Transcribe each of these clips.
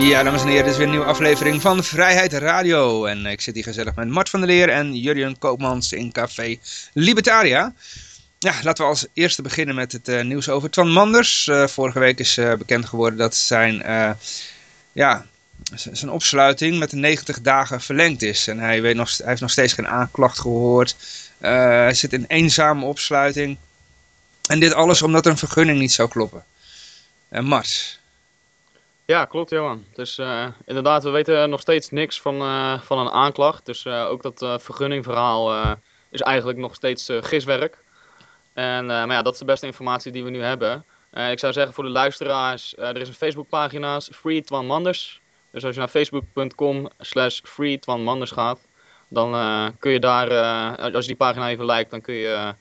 Ja, dames en heren, dit is weer een nieuwe aflevering van Vrijheid Radio. En ik zit hier gezellig met Mart van der Leer en Jurjen Koopmans in Café Libertaria. Ja, laten we als eerste beginnen met het uh, nieuws over Twan Manders. Uh, vorige week is uh, bekend geworden dat zijn, ja, zijn opsluiting met de 90 dagen verlengd is. En hij, weet nog, hij heeft nog steeds geen aanklacht gehoord. hij zit in eenzame opsluiting. En dit alles omdat een vergunning niet zou kloppen. Mart, ja, klopt Johan. Dus uh, inderdaad, we weten nog steeds niks van, uh, van een aanklacht. Dus uh, ook dat vergunningverhaal is eigenlijk nog steeds giswerk. En maar ja, dat is de beste informatie die we nu hebben. ik zou zeggen voor de luisteraars, er is een Facebookpagina, Free Twan Manders. Dus als je naar facebook.com slash Free Twan Manders gaat, dan kun je daar, als je die pagina even lijkt, dan kun je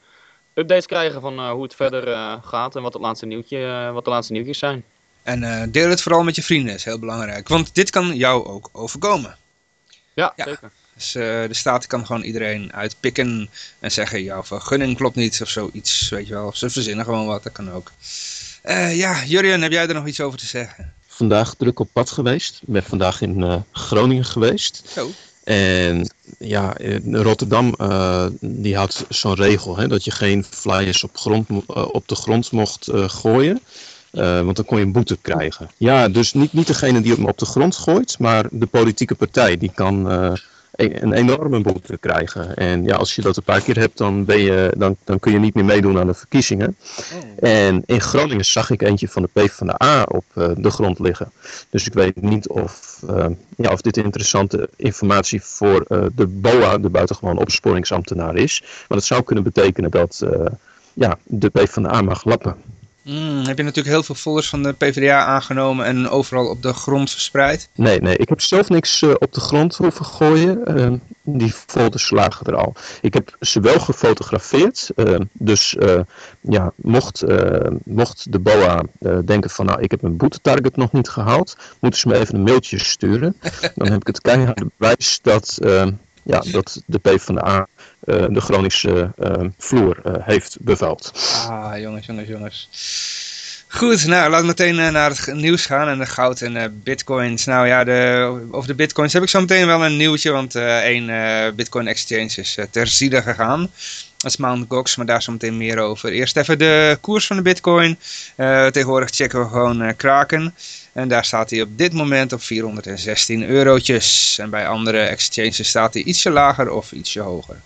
updates krijgen van hoe het verder gaat en wat, het laatste nieuwtje, wat de laatste nieuwtjes zijn. En uh, deel het vooral met je vrienden, is heel belangrijk. Want dit kan jou ook overkomen. Ja, ja. zeker. Dus uh, de staat kan gewoon iedereen uitpikken en zeggen, jouw vergunning klopt niet of zoiets, weet je wel. Of ze verzinnen gewoon wat, dat kan ook. Uh, ja, Jurjen, heb jij er nog iets over te zeggen? Vandaag druk op pad geweest. Ik ben vandaag in Groningen geweest. Zo. En ja, Rotterdam uh, die had zo'n regel hè, dat je geen flyers op, grond, uh, op de grond mocht uh, gooien. Uh, want dan kon je een boete krijgen. Ja, dus niet, niet degene die hem op de grond gooit, maar de politieke partij die kan uh, een, een, enorme boete krijgen. En ja, als je dat een paar keer hebt, dan, ben je, dan, dan kun je niet meer meedoen aan de verkiezingen. Oh. En in Groningen zag ik eentje van de PvdA op uh, de grond liggen. Dus ik weet niet of, ja, of dit interessante informatie voor de BOA, de buitengewoon opsporingsambtenaar is. Maar dat zou kunnen betekenen dat ja, de PvdA mag lappen. Mm, heb je natuurlijk heel veel folders van de PvdA aangenomen en overal op de grond verspreid? Nee, nee. Ik heb zelf niks uh, op de grond hoeven gooien. Uh, die folders lagen er al. Ik heb ze wel gefotografeerd. Uh, dus ja, mocht, mocht de BOA denken van nou, ik heb mijn boetetarget nog niet gehaald, moeten ze me even een mailtje sturen. Dan heb ik het keiharde bewijs dat ja, dat de PvdA uh, de Groningse uh, vloer uh, heeft bevuild. Ah, jongens, jongens, jongens. Goed, nou laten we meteen naar het nieuws gaan en de goud en bitcoins. Nou ja, de, over de bitcoins heb ik zo meteen wel een nieuwtje, want één bitcoin exchange is terzijde gegaan. Dat is Mt. Gox, maar daar zo meteen meer over. Eerst even de koers van de bitcoin. tegenwoordig checken we gewoon Kraken. En daar staat hij op dit moment op 416 eurotjes. En bij andere exchanges staat hij ietsje lager of ietsje hoger.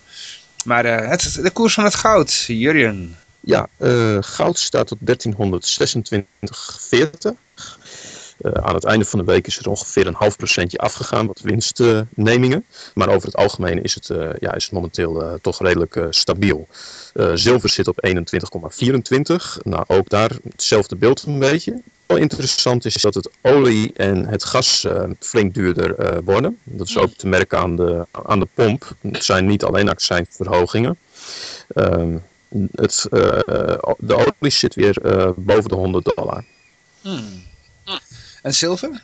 Maar uh, het, de koers van het goud, Jurjen. Ja, uh, goud staat op 1326,40. Uh, aan het einde van de week is er ongeveer een half procentje afgegaan wat winstnemingen. maar over het algemeen is het, ja, is het momenteel toch redelijk stabiel. Zilver zit op 21,24. Nou, ook daar hetzelfde beeld een beetje. Wel interessant is dat het olie en het gas flink duurder worden. Dat is ook te merken aan de, aan de pomp. Het zijn niet alleen accijnverhogingen. Ehm, het, de olie zit weer boven de 100 dollar. Hmm. En zilver?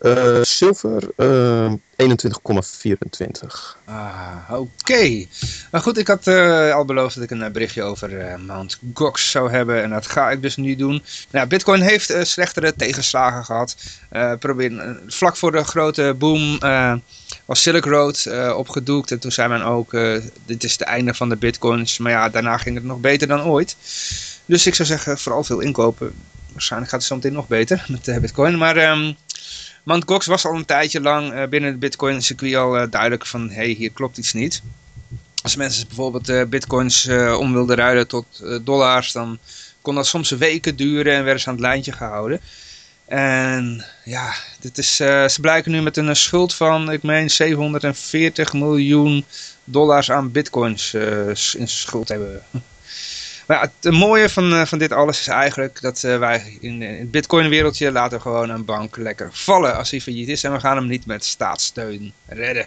Uh, zilver uh, 21,24. Ah, oké. Okay. Maar goed, ik had uh, al beloofd dat ik een berichtje over Mount Gox zou hebben. En dat ga ik dus nu doen. Nou, Bitcoin heeft slechtere tegenslagen gehad. probeer, vlak voor de grote boom was Silk Road opgedoekt. En toen zei men ook, dit is het einde van de Bitcoins. Maar ja, daarna ging het nog beter dan ooit. Dus ik zou zeggen, vooral veel inkopen waarschijnlijk gaat het zo meteen nog beter met de bitcoin. Maar um, Mt. Gox was al een tijdje lang uh, binnen het bitcoin circuit al uh, duidelijk van, hé, hey, hier klopt iets niet. Als mensen bijvoorbeeld uh, bitcoins om wilden ruilen tot dollars, dan kon dat soms weken duren en werden ze aan het lijntje gehouden. En ja, dit is, ze blijken nu met een schuld van, ik meen, 740 miljoen dollars aan bitcoins in schuld hebben. Maar het mooie van, uh, van dit alles is eigenlijk dat uh, wij in, in, het bitcoin wereldje laten gewoon een bank lekker vallen als hij failliet is. En we gaan hem niet met staatssteun redden.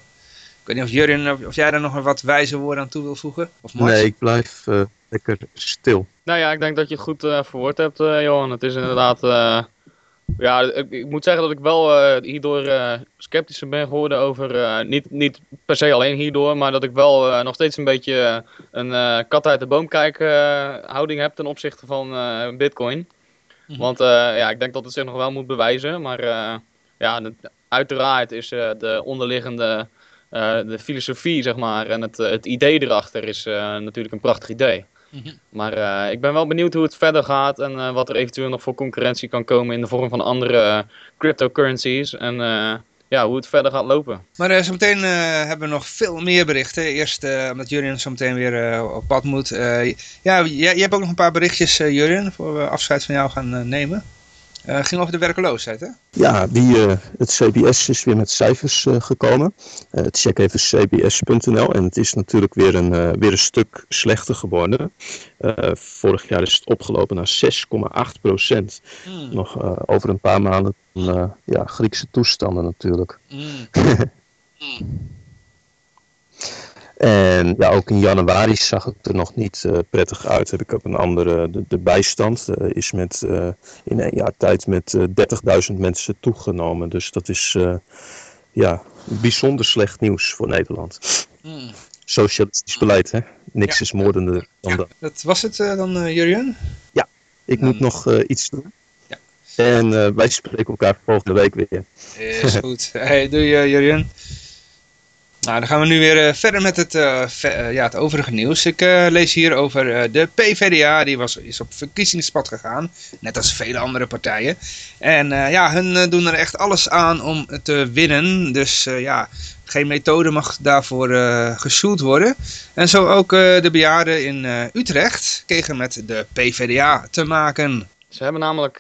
Ik weet niet of Jurjen, of, of jij daar nog wat wijze woorden aan toe wil voegen? Of? Nee, ik blijf eh, lekker stil. Nou ja, ik denk dat je het goed eh, verwoord hebt, eh, Johan. Het is inderdaad. Ja, ik, ik moet zeggen dat ik wel eh, hierdoor eh, sceptischer ben geworden over. eh, niet, niet per se alleen hierdoor, maar dat ik wel nog steeds een beetje een kat uit de boom kijken eh, houding heb ten opzichte van Bitcoin. Mhm. Want ja, ik denk dat het zich nog wel moet bewijzen. Maar ja, uiteraard is de onderliggende. de filosofie, zeg maar, en het, het idee erachter is natuurlijk een prachtig idee. Mhm. Maar eh, ik ben wel benieuwd hoe het verder gaat en eh, wat er eventueel nog voor concurrentie kan komen in de vorm van andere eh, cryptocurrencies. En eh, ja, hoe het verder gaat lopen. Maar eh, zometeen eh, hebben we nog veel meer berichten. Eerst eh, omdat Jurjen zometeen weer op pad moet. Eh, ja, jij, jij hebt ook nog een paar berichtjes, eh Jurjen, voor we afscheid van jou gaan nemen. Eh ging over de werkeloosheid, hè? Ja, die, eh, het CBS is weer met cijfers eh, gekomen. Check even cbs.nl en het is natuurlijk weer een, weer een stuk slechter geworden. Vorig jaar is het opgelopen naar 6,8 procent. Mm, Nog over een paar maanden ja, Griekse toestanden natuurlijk. mm, En ja, ook in januari zag het er nog niet eh, prettig uit. Heb ik ook een andere, de, de bijstand eh, is met, eh, in een jaar tijd met eh 30.000 mensen toegenomen. Dus dat is eh, ja, bijzonder slecht nieuws voor Nederland. mm. Socialistisch beleid, hè? Niks Ja. is moordender dan dat. Dat was het dan, eh Jurjen? Ik moet nog eh, iets doen. Ja. En eh, wij spreken elkaar volgende week weer. Is goed. Hey, doei uh, Jurjen. Nou, dan gaan we nu weer eh, verder met het, eh, eh, ja, het overige nieuws. Ik lees hier over de PvdA, die was, is op verkiezingspad gegaan. Net als vele andere partijen. En ja, hun doen er echt alles aan om te winnen. Dus ja, geen methode mag daarvoor gesjoeld worden. En zo ook de bejaarden in Utrecht kregen met de PvdA te maken. Ze hebben namelijk,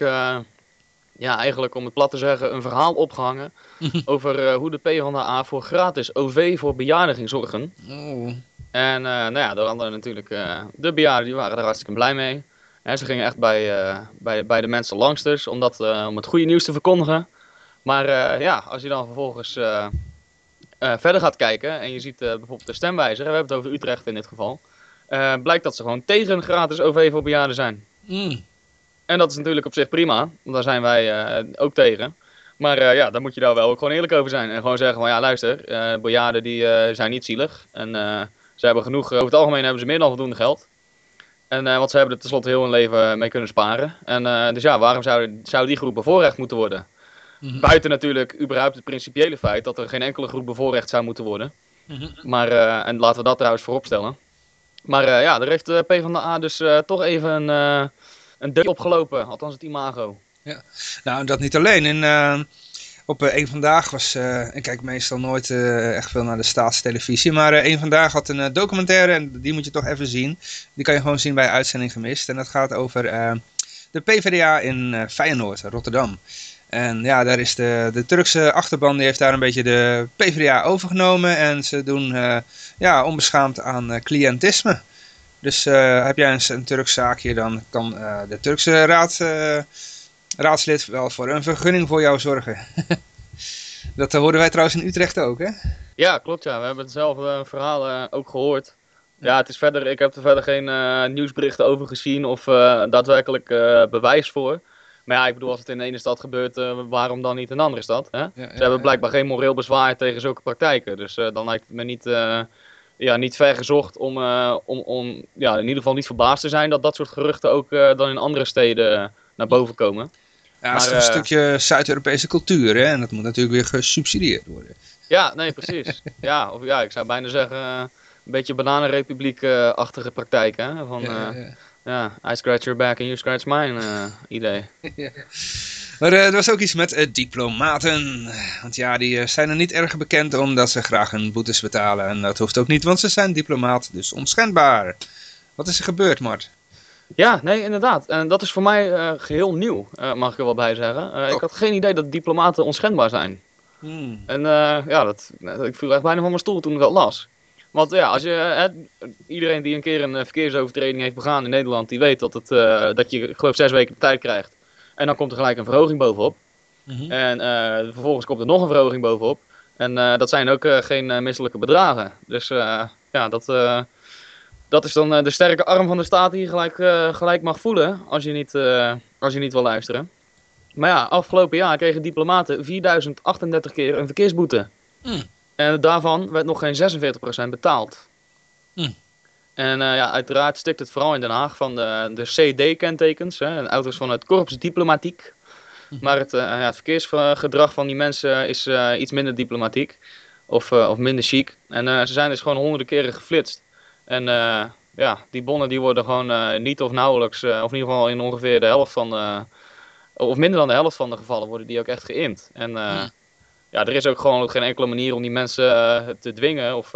ja, eigenlijk om het plat te zeggen, een verhaal opgehangen over eh, hoe de PvdA voor gratis OV voor bejaarden ging zorgen. Oh. En eh, nou ja, de anderen natuurlijk, eh, de bejaarden die waren er hartstikke blij mee. En ze gingen echt bij, bij, bij de mensen langs dus, om, dat, om het goede nieuws te verkondigen. Maar ja, als je dan vervolgens verder gaat kijken en je ziet bijvoorbeeld de stemwijzer, we hebben het over Utrecht in dit geval, blijkt dat ze gewoon tegen gratis OV voor bejaarden zijn. Mm. En dat is natuurlijk op zich prima, want daar zijn wij eh, ook tegen. Maar eh, ja, dan moet je daar wel ook gewoon eerlijk over zijn. En gewoon zeggen van ja, luister, eh bejaarden die zijn niet zielig. En ze hebben genoeg, over het algemeen hebben ze meer dan voldoende geld. En want ze hebben er tenslotte heel hun leven mee kunnen sparen. En dus ja, waarom zou, zou die groep bevoorrecht moeten worden? Mhm. Buiten natuurlijk überhaupt het principiële feit dat er geen enkele groep bevoorrecht zou moeten worden. Mhm. Maar, en laten we dat trouwens voorop stellen. Maar ja, daar heeft de PvdA dus toch even een, een deuk opgelopen. Althans het imago. Nou, dat niet alleen. In, eh, op eh, een vandaag was, eh, ik kijk meestal nooit eh, echt veel naar de staatstelevisie, maar eh, een vandaag had een eh, documentaire en die moet je toch even zien. Die kan je gewoon zien bij uitzending gemist. En dat gaat over eh, de PvdA in eh, Feyenoord, Rotterdam. En ja, daar is de, de Turkse achterban, die heeft daar een beetje de PvdA overgenomen en ze doen eh, ja, onbeschaamd aan eh, cliëntisme. Dus eh, heb jij een, een Turks zaakje, dan kan eh, de Turkse raad, eh, raadslid wel voor een vergunning voor jou zorgen. dat hoorden wij trouwens in Utrecht ook, hè? Ja, klopt ja. We hebben hetzelfde verhaal ook gehoord. Ja, het is verder, ik heb er verder geen nieuwsberichten over gezien of daadwerkelijk bewijs voor. Maar ja, ik bedoel, als het in de ene stad gebeurt, waarom dan niet in een andere stad? Hè? Ja, Ze hebben blijkbaar geen moreel bezwaar tegen zulke praktijken. Dus dan lijkt het me niet, ja, niet ver gezocht om, eh, om, om ja, in ieder geval niet verbaasd te zijn dat dat soort geruchten ook eh, dan in andere steden eh, naar boven komen. Ja, het is maar, een stukje Zuid-Europese cultuur, hè? En dat moet natuurlijk weer gesubsidieerd worden. Ja, nee, precies. ja, of ja, ik zou bijna zeggen, een beetje bananenrepubliek-achtige praktijken. Hè? Van, Ja, ja. ja, I scratch your back and you scratch mine idee. Maar eh, er was ook iets met eh, diplomaten. Want ja, die eh, zijn er niet erg bekend omdat ze graag hun boetes betalen. En dat hoeft ook niet, want ze zijn diplomaat, dus onschendbaar. Wat is er gebeurd, Mart? Ja, nee, inderdaad. En dat is voor mij eh, geheel nieuw, mag ik er wel bij zeggen. Eh, Oh. Ik had geen idee dat diplomaten onschendbaar zijn. Hmm. En ja, dat, ik viel echt bijna van mijn stoel toen ik dat las. Want ja, als je, iedereen die een keer een verkeersovertreding heeft begaan in Nederland, die weet dat, het, dat je, ik geloof, zes weken de tijd krijgt. En dan komt er gelijk een verhoging bovenop. Mhm. En eh, vervolgens komt er nog een verhoging bovenop. En eh, dat zijn ook eh, geen misselijke bedragen. Dus ja, dat, dat is dan de sterke arm van de staat die je gelijk, gelijk mag voelen als je, niet, als je niet wil luisteren. Maar ja, afgelopen jaar kregen diplomaten 4038 keer een verkeersboete. Mm. En daarvan werd nog geen 46% betaald. Mm. En ja, uiteraard stikt het vooral in Den Haag van de, de CD-kentekens, auto's van het Korps Diplomatiek. Maar het, uh, ja, het verkeersgedrag van die mensen is uh, iets minder diplomatiek. Of, of minder chic. En ze zijn dus gewoon honderden keren geflitst. En ja, die bonnen die worden gewoon niet of nauwelijks, of in ieder geval in ongeveer de helft van de, of minder dan de helft van de gevallen worden die ook echt geïnd. En ja. ja, er is ook gewoon geen enkele manier om die mensen te dwingen of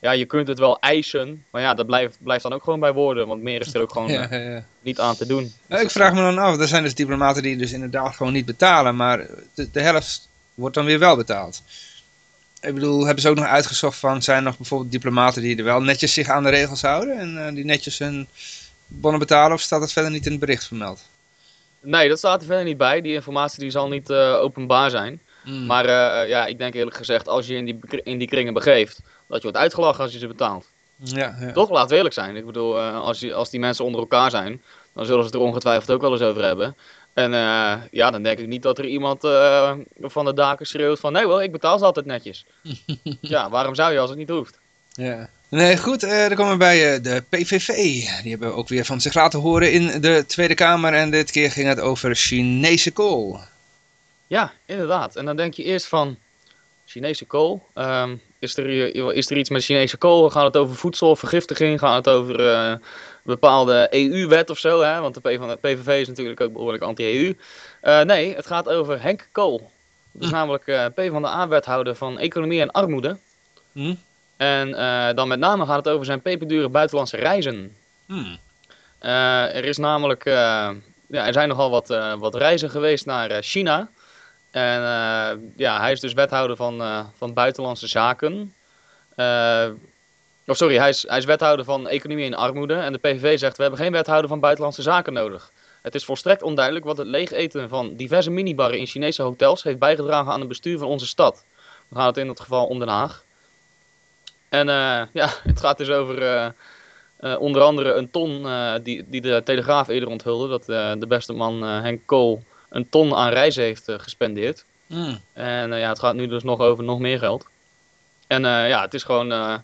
ja, je kunt het wel eisen, maar ja, dat blijft, blijft dan ook gewoon bij woorden, want meer is er ook gewoon ja, ja, ja. niet aan te doen. ik vraag me dan af, er zijn dus diplomaten die dus inderdaad gewoon niet betalen, maar de, de helft wordt dan weer wel betaald. Ik bedoel, hebben ze ook nog uitgezocht van, zijn er nog bijvoorbeeld diplomaten die er wel netjes zich aan de regels houden en uh, die netjes hun bonnen betalen, of staat dat verder niet in het bericht vermeld? Nee, dat staat er verder niet bij. Die informatie die zal niet uh, openbaar zijn. Mm. Maar uh, ja, ik denk eerlijk gezegd, als je in die, in die kringen begeeft, dat je wordt uitgelachen als je ze betaalt. Ja, ja. Toch, laat eerlijk zijn. Ik bedoel, uh, als, je, als die mensen onder elkaar zijn, dan zullen ze het er ongetwijfeld ook wel eens over hebben. En uh, ja, dan denk ik niet dat er iemand uh, van de daken schreeuwt van... Nee wel, ik betaal ze altijd netjes. ja, waarom zou je als het niet hoeft? Ja. Nee, goed, dan komen we bij de PVV. Die hebben ook weer van zich laten horen in de Tweede Kamer. En dit keer ging het over Chinese kool. Ja, inderdaad. En dan denk je eerst van... Chinese kool. Um, is, er, is er iets met Chinese kool? Gaat het over voedselvergiftiging? Gaat het over uh, bepaalde EU-wet of zo? Hè? Want de, P van de PVV is natuurlijk ook behoorlijk anti-EU. Uh, nee, het gaat over Henk Kool. Dat is hm. namelijk uh, P van de A-wethouder van Economie en Armoede. Hm. En dan met name gaat het over zijn peperdure buitenlandse reizen. Hm. er is namelijk, ja, er zijn nogal wat, wat reizen geweest naar China. En uh, ja, hij is dus wethouder van, uh, van buitenlandse zaken. Uh, oh, sorry, hij is, hij is wethouder van economie en armoede. En de PVV zegt, we hebben geen wethouder van buitenlandse zaken nodig. Het is volstrekt onduidelijk wat het leeg eten van diverse minibarren in Chinese hotels heeft bijgedragen aan het bestuur van onze stad. We gaan het in het geval om Den Haag. En ja, het gaat dus over onder andere een ton die, die de Telegraaf eerder onthulde. Dat de beste man Henk Kool een ton aan reizen heeft uh, gespendeerd. Mm. En uh, ja, het gaat nu dus nog over nog meer geld. En uh, ja, het is gewoon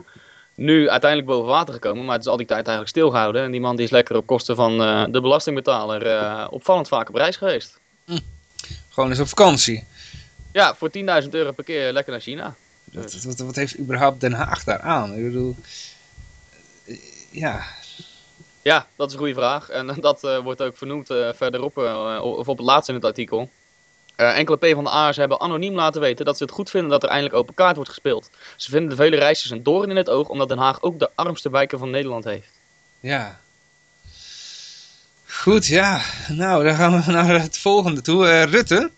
nu uiteindelijk boven water gekomen, maar het is al die tijd eigenlijk stilgehouden. En die man die is lekker op kosten van de belastingbetaler opvallend vaak op reis geweest. Mm. Gewoon eens op vakantie. Ja, voor 10.000 euro per keer lekker naar China. Wat, wat, wat, heeft überhaupt Den Haag daar aan? Ik bedoel, ja, ja, dat is een goede vraag. En dat uh, wordt ook vernoemd uh, verderop, of op het laatste in het artikel. enkele PvdA'ers hebben anoniem laten weten dat ze het goed vinden dat er eindelijk open kaart wordt gespeeld. Ze vinden de vele reizigers een doorn in het oog, omdat Den Haag ook de armste wijken van Nederland heeft. Ja. Goed, ja. Nou, dan gaan we naar het volgende toe. Rutte.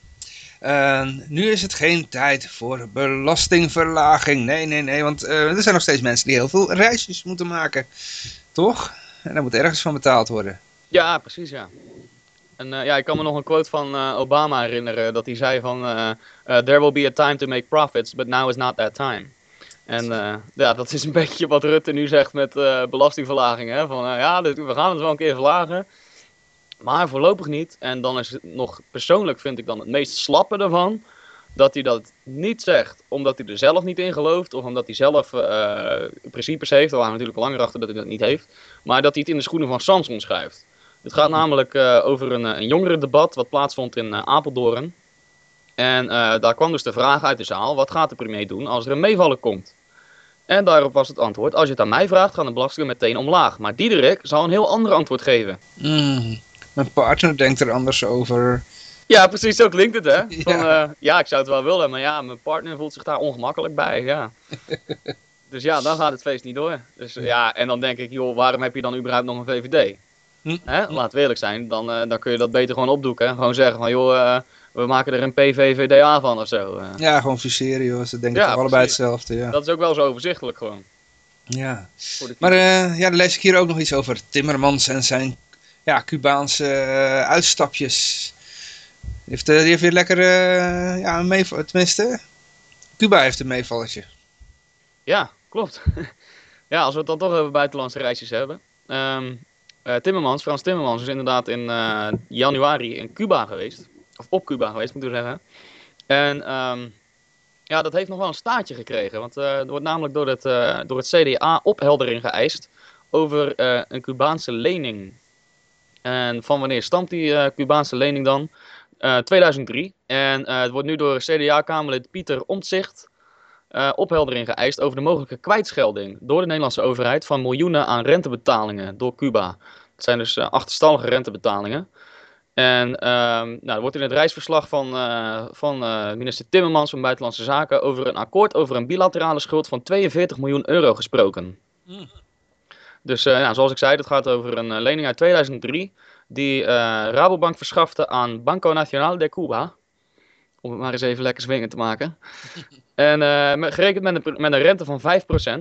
nu is het geen tijd voor belastingverlaging. Nee, nee, nee, want er zijn nog steeds mensen die heel veel reisjes moeten maken. Toch? En daar moet ergens van betaald worden. Ja, precies ja. En uh, ja, ik kan me nog een quote van uh, Obama herinneren. Dat hij zei van... Uh, There will be a time to make profits, but now is not that time. En ja, dat is een beetje wat Rutte nu zegt met belastingverlaging. Hè? Van ja, we gaan het wel een keer verlagen. Maar voorlopig niet. En dan is het nog persoonlijk vind ik dan het meest slappe ervan dat hij dat niet zegt omdat hij er zelf niet in gelooft of omdat hij zelf uh, principes heeft. Daar waren natuurlijk al langer achter dat hij dat niet heeft. Maar dat hij het in de schoenen van Samson schrijft. Het gaat namelijk uh, over een, een jongerendebat wat plaatsvond in Apeldoorn. En daar kwam dus de vraag uit de zaal, wat gaat de premier doen als er een meevallen komt? En daarop was het antwoord, als je het aan mij vraagt, gaan de belastingen meteen omlaag. Maar Diederik zal een heel ander antwoord geven. Mm, mijn partner denkt er anders over. Ja, precies, zo klinkt het, hè? Van, ja. Uh, ja, ik zou het wel willen, maar ja, mijn partner voelt zich daar ongemakkelijk bij, ja. dus ja, dan gaat het feest niet door. Dus ja, en dan denk ik, joh, waarom heb je dan überhaupt nog een VVD? Hm? Hè? Laat we eerlijk zijn, dan, uh, dan kun je dat beter gewoon opdoeken. Hè? Gewoon zeggen van, joh, uh, we maken er een PVVDA van of zo. Ja, gewoon fuseren, joh. Ze denken ja, allebei hetzelfde, ja. Dat is ook wel zo overzichtelijk gewoon. Ja, maar ja, dan lees ik hier ook nog iets over Timmermans en zijn ja, Cubaanse uitstapjes. Die heeft, die heeft weer lekker, uh, ja, mee, tenminste, Cuba heeft een meevalletje. Ja, klopt. ja, als we het dan toch over buitenlandse reisjes hebben. Ehm eh, Timmermans, Frans Timmermans, is inderdaad in eh, januari in Cuba geweest. Of op Cuba geweest, moet ik zeggen. En ehm, ja, dat heeft nog wel een staartje gekregen. Want eh, er wordt namelijk door het, eh, door het CDA opheldering geëist over eh, een Cubaanse lening. En van wanneer stamt die eh, Cubaanse lening dan? Eh, 2003. En eh, het wordt nu door CDA-Kamerlid Pieter Omtzigt eh, opheldering geëist over de mogelijke kwijtschelding door de Nederlandse overheid van miljoenen aan rentebetalingen door Cuba. Het zijn dus eh, achterstallige rentebetalingen. En ehm, nou, er wordt in het reisverslag van, eh, van eh, minister Timmermans van Buitenlandse Zaken over een akkoord over een bilaterale schuld van 42 miljoen euro gesproken. Mm. Dus eh, zoals ik zei, het gaat over een eh, lening uit 2003 die eh, Rabobank verschafte aan Banco Nacional de Cuba. Om het maar eens even lekker swingen te maken. En eh, met- gerekend met een, met een rente van 5%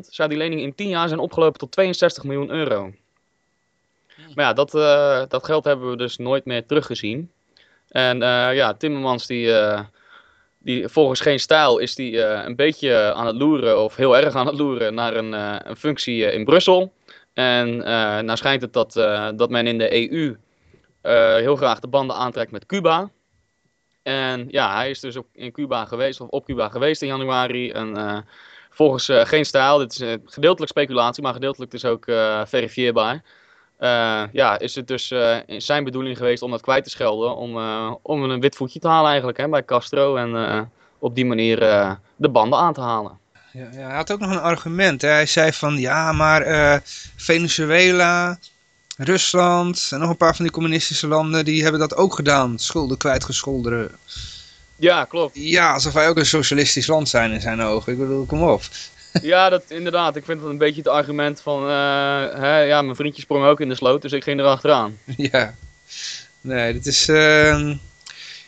zou die lening in 10 jaar zijn opgelopen tot 62 miljoen euro. Maar ja, dat, eh, dat geld hebben we dus nooit meer teruggezien. En ja, Timmermans die, die volgens geen stijl is die een beetje aan het loeren of heel erg aan het loeren naar een, een functie in Brussel. En nou schijnt het dat, dat men in de EU heel graag de banden aantrekt met Cuba. En ja, hij is dus op, in Cuba geweest, of op Cuba geweest in januari. En eh, volgens eh, geen stijl, dit is eh, gedeeltelijk speculatie, maar gedeeltelijk dus ook eh, verifieerbaar. Eh, ja, is het dus eh, in zijn bedoeling geweest om dat kwijt te schelden. Om, eh, om een wit voetje te halen eigenlijk hè, bij Castro. En eh, op die manier eh, de banden aan te halen. Ja, hij had ook nog een argument. Hè. Hij zei van, ja, maar eh, Venezuela, Rusland en nog een paar van die communistische landen, die hebben dat ook gedaan. Schulden kwijtgescholden. Ja, klopt. Ja, alsof wij ook een socialistisch land zijn in zijn ogen. Ik bedoel, kom op. Ja, dat, inderdaad. Ik vind dat een beetje het argument van... eh, hè, ja, mijn vriendje sprong ook in de sloot, dus ik ging erachteraan. ja. Nee, dit is... eh,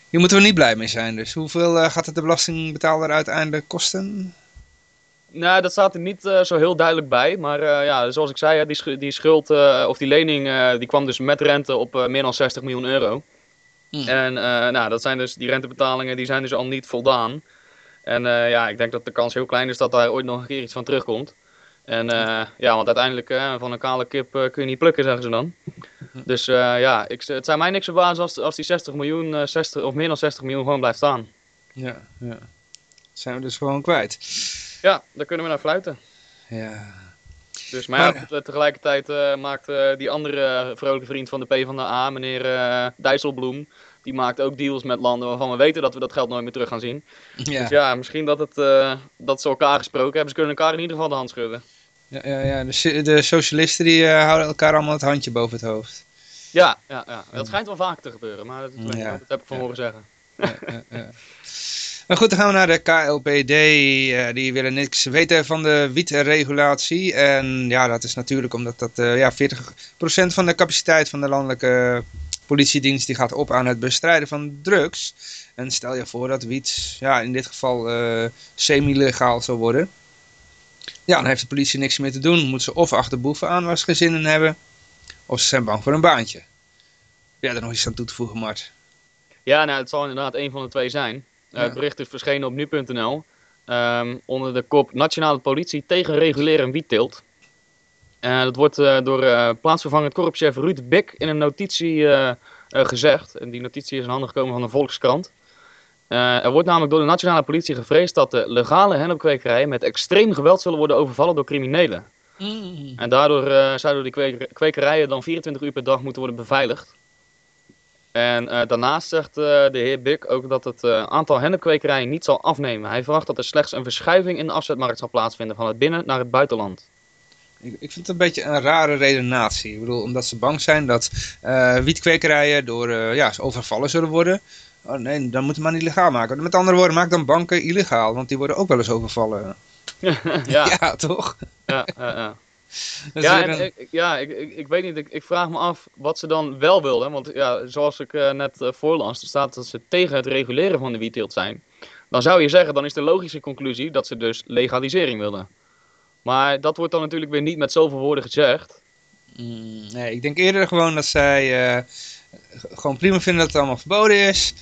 hier moeten we niet blij mee zijn. Dus hoeveel eh, gaat het de belastingbetaler uiteindelijk kosten? Nou, dat staat er niet eh, zo heel duidelijk bij. Maar eh, ja, zoals ik zei, hè, die, die schuld eh, of die lening die kwam dus met rente op meer dan 60 miljoen euro. Hmm. En nou, dat zijn dus, die rentebetalingen die zijn dus al niet voldaan. En ja, ik denk dat de kans heel klein is dat daar ooit nog een keer iets van terugkomt. En ja, want uiteindelijk van een kale kip kun je niet plukken, zeggen ze dan. Dus eh, ja, ik, het zijn mij niks verbazen als, als die 60 miljoen, eh, 60, of meer dan 60 miljoen gewoon blijft staan. Ja, ja. Zijn we dus gewoon kwijt. Ja, daar kunnen we naar fluiten. Ja. Dus, maar, te- tegelijkertijd eh, maakt eh, die andere vrolijke vriend van de PvdA, meneer eh Dijsselbloem, die maakt ook deals met landen waarvan we weten dat we dat geld nooit meer terug gaan zien. Ja. Dus ja, misschien dat, het, eh, dat ze elkaar gesproken hebben. Ze kunnen elkaar in ieder geval de hand schudden. Ja, ja, ja. De, de socialisten die eh, houden elkaar allemaal het handje boven het hoofd. Ja, ja, ja. dat schijnt wel vaker te gebeuren, maar dat, dat heb ik van Ja. horen zeggen. Maar goed, dan gaan we naar de KLPD. eh, die willen niks weten van de wietregulatie. En ja, dat is natuurlijk omdat dat eh ja, 40% van de capaciteit van de landelijke politiedienst die gaat op aan het bestrijden van drugs. En stel je voor dat wiet ja, in dit geval eh, semi-legaal zou worden. Ja, dan heeft de politie niks meer te doen. Moeten ze of achter boeven aan hebben. Of ze zijn bang voor een baantje. Ja, er nog iets aan toe te voegen, Mart. Ja, nou, het zal inderdaad een van de twee zijn. Eh, Ja. Het bericht is verschenen op nu.nl. ehm, onder de kop Nationale Politie tegen reguleren wietteelt. Eh, dat wordt eh, door eh, plaatsvervangend korpschef Ruud Bik in een notitie gezegd. En die notitie is in handen gekomen van de Volkskrant. Er wordt namelijk door de nationale politie gevreesd dat de legale hennepkwekerijen met extreem geweld zullen worden overvallen door criminelen. En daardoor zouden die kweker- kwekerijen dan 24 uur per dag moeten worden beveiligd. En eh, daarnaast zegt eh, de heer Bik ook dat het eh, aantal hennepkwekerijen niet zal afnemen. Hij verwacht dat er slechts een verschuiving in de afzetmarkt zal plaatsvinden van het binnen naar het buitenland. Ik, ik vind het een beetje een rare redenatie. Ik bedoel, omdat ze bang zijn dat wietkwekerijen door ja, overvallen zullen worden. Oh nee, dan moeten we maar niet legaal maken. Met andere woorden, maak dan banken illegaal, want die worden ook wel eens overvallen. ja, Ja, ja, toch? ja, ja. Ja, en ik, ja ik, ik, ik weet niet, ik, ik vraag me af wat ze dan wel wilden. Want ja, zoals ik eh, net eh, voorlas, er staat dat ze tegen het reguleren van de wietteelt zijn. Dan zou je zeggen, dan is de logische conclusie dat ze dus legalisering wilden. Maar dat wordt dan natuurlijk weer niet met zoveel woorden gezegd. Mm, nee, ik denk eerder gewoon dat zij eh, gewoon prima vinden dat het allemaal verboden is.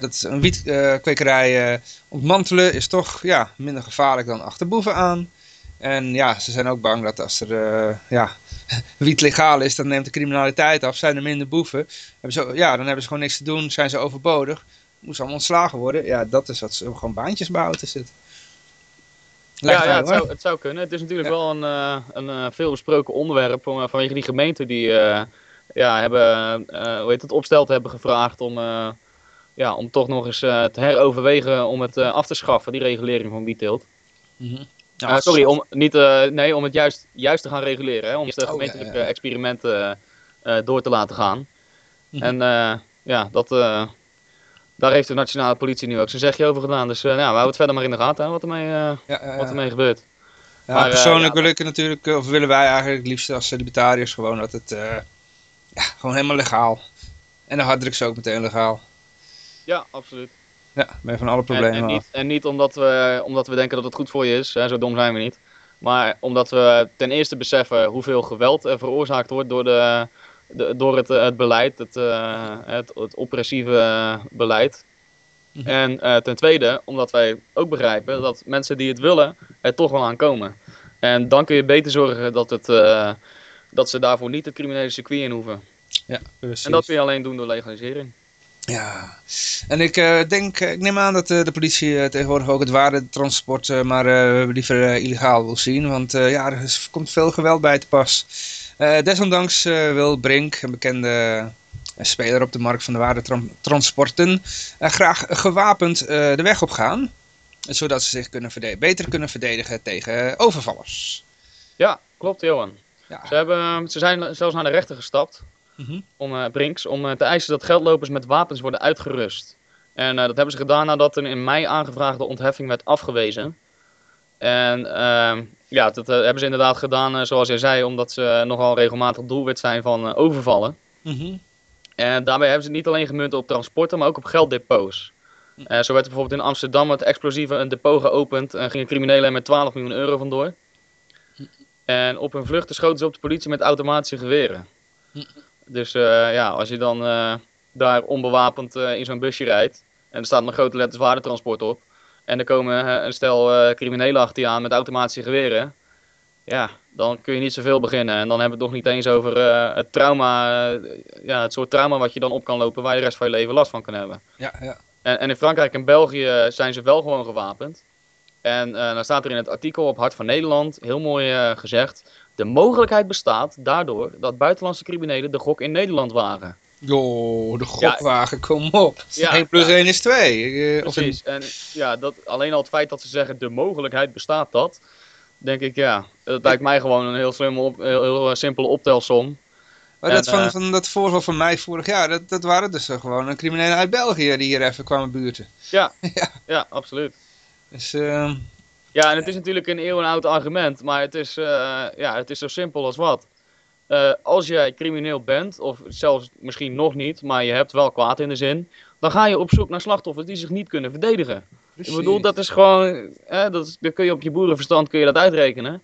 Dat een wietkwekerij eh, ontmantelen is toch ja, minder gevaarlijk dan achter boeven aan. En ja, ze zijn ook bang dat als er eh, ja, wiet legaal is, dan neemt de criminaliteit af. Zijn er minder boeven. Hebben ze, ja, dan hebben ze gewoon niks te doen, zijn ze overbodig. Moeten ze allemaal ontslagen worden. Ja, dat is wat ze gewoon baantjes bouwen. Lijkt Ja, ja het, zou, het zou kunnen. Het is natuurlijk Ja. wel een, eh, een eh, veel besproken onderwerp van, vanwege die gemeenten die ja, hebben, hoe heet het, opstelt hebben gevraagd om, ja, om toch nog eens te heroverwegen om het af te schaffen, die regulering van wietteelt. Mhm. Ja, Eh, sorry, om, niet, eh, nee, om het juist, juist te gaan reguleren. Hè, om de Oh, ja, gemeentelijke ja. experimenten eh, door te laten gaan. Mhm. En ja, dat, daar heeft de nationale politie nu ook zijn zegje over gedaan. Dus eh, nou, we houden het verder maar in de gaten, hè, wat ermee, Ja, ja, wat ja. ermee gebeurt. Ja, Maar, persoonlijk ja, wil ik natuurlijk, of willen wij eigenlijk het liefst als libertariërs gewoon dat het ja, gewoon helemaal legaal. En de harddrugs ook meteen legaal. Ja, absoluut. Ja, ben je van alle En, problemen en niet, en niet omdat, we, omdat we denken dat het goed voor je is, hè, zo dom zijn we niet. Maar omdat we ten eerste beseffen hoeveel geweld er veroorzaakt wordt door, de, de, door het, eh, het beleid, het, eh, het, het oppressieve beleid. Mhm. En eh, ten tweede omdat wij ook begrijpen dat mensen die het willen er toch wel aan komen. En dan kun je beter zorgen dat, het, eh, dat ze daarvoor niet het criminele circuit in hoeven. Ja, precies. En dat kun je alleen doen door legalisering. Ja, en ik eh, denk, eh, ik neem aan dat eh, de politie tegenwoordig ook het waardetransport eh, maar liever illegaal wil zien. Want ja, er is- komt veel geweld bij te pas. Desondanks wil Brink, een bekende speler op de markt van de waardetransporten, graag gewapend de weg op gaan. Zodat ze zich kunnen beter kunnen verdedigen tegen overvallers. Ja, klopt Johan. Ja. Ze, hebben, ze zijn zelfs naar de rechter gestapt. Mhm. om eh, Brinks om eh, te eisen dat geldlopers met wapens worden uitgerust. En eh, dat hebben ze gedaan nadat een in mei aangevraagde ontheffing werd afgewezen. En ehm, ja, dat hebben ze inderdaad gedaan, zoals jij zei, omdat ze nogal regelmatig doelwit zijn van overvallen. Mhm. En daarbij hebben ze het niet alleen gemunt op transporten, maar ook op gelddepots. Eh, zo werd er bijvoorbeeld in Amsterdam met explosieven een depot geopend en gingen criminelen er met 12 miljoen euro vandoor. En op hun vluchten schoten ze op de politie met automatische geweren. Dus eh, ja, als je dan eh, daar onbewapend eh, in zo'n busje rijdt en er staat met grote letters waardetransport op en er komen een stel criminelen achter je aan met automatische geweren, ja, dan kun je niet zoveel beginnen. En dan hebben we het nog niet eens over het trauma, ja, het soort trauma wat je dan op kan lopen waar je de rest van je leven last van kan hebben. Ja, ja. En, en in Frankrijk en België zijn ze wel gewoon gewapend. En eh, dan staat er in het artikel op Hart van Nederland heel mooi gezegd. De mogelijkheid bestaat daardoor dat buitenlandse criminelen de gok in Nederland wagen. Joh, de gokwagen, kom op. Ja, 1 plus ja. 1 is 2. of een- Precies. En ja, dat, alleen al het feit dat ze zeggen de mogelijkheid bestaat dat. Denk ik ja, dat lijkt mij gewoon een heel, slimme op, heel, heel eh, simpele optelsom. Maar dat, van, eh, van dat voorval van mij vorig jaar, dat, dat waren dus eh, gewoon een criminelen uit België die hier even kwamen buurten. Ja, Ja. ja absoluut. Dus ehm, Ja, en het is natuurlijk een eeuwenoud argument, maar het is, eh, ja, het is zo simpel als wat. Eh, als jij crimineel bent, of zelfs misschien nog niet, maar je hebt wel kwaad in de zin, dan ga je op zoek naar slachtoffers die zich niet kunnen verdedigen. Ik bedoel, dat is gewoon, dat, is, dat kun je op je boerenverstand kun je dat uitrekenen.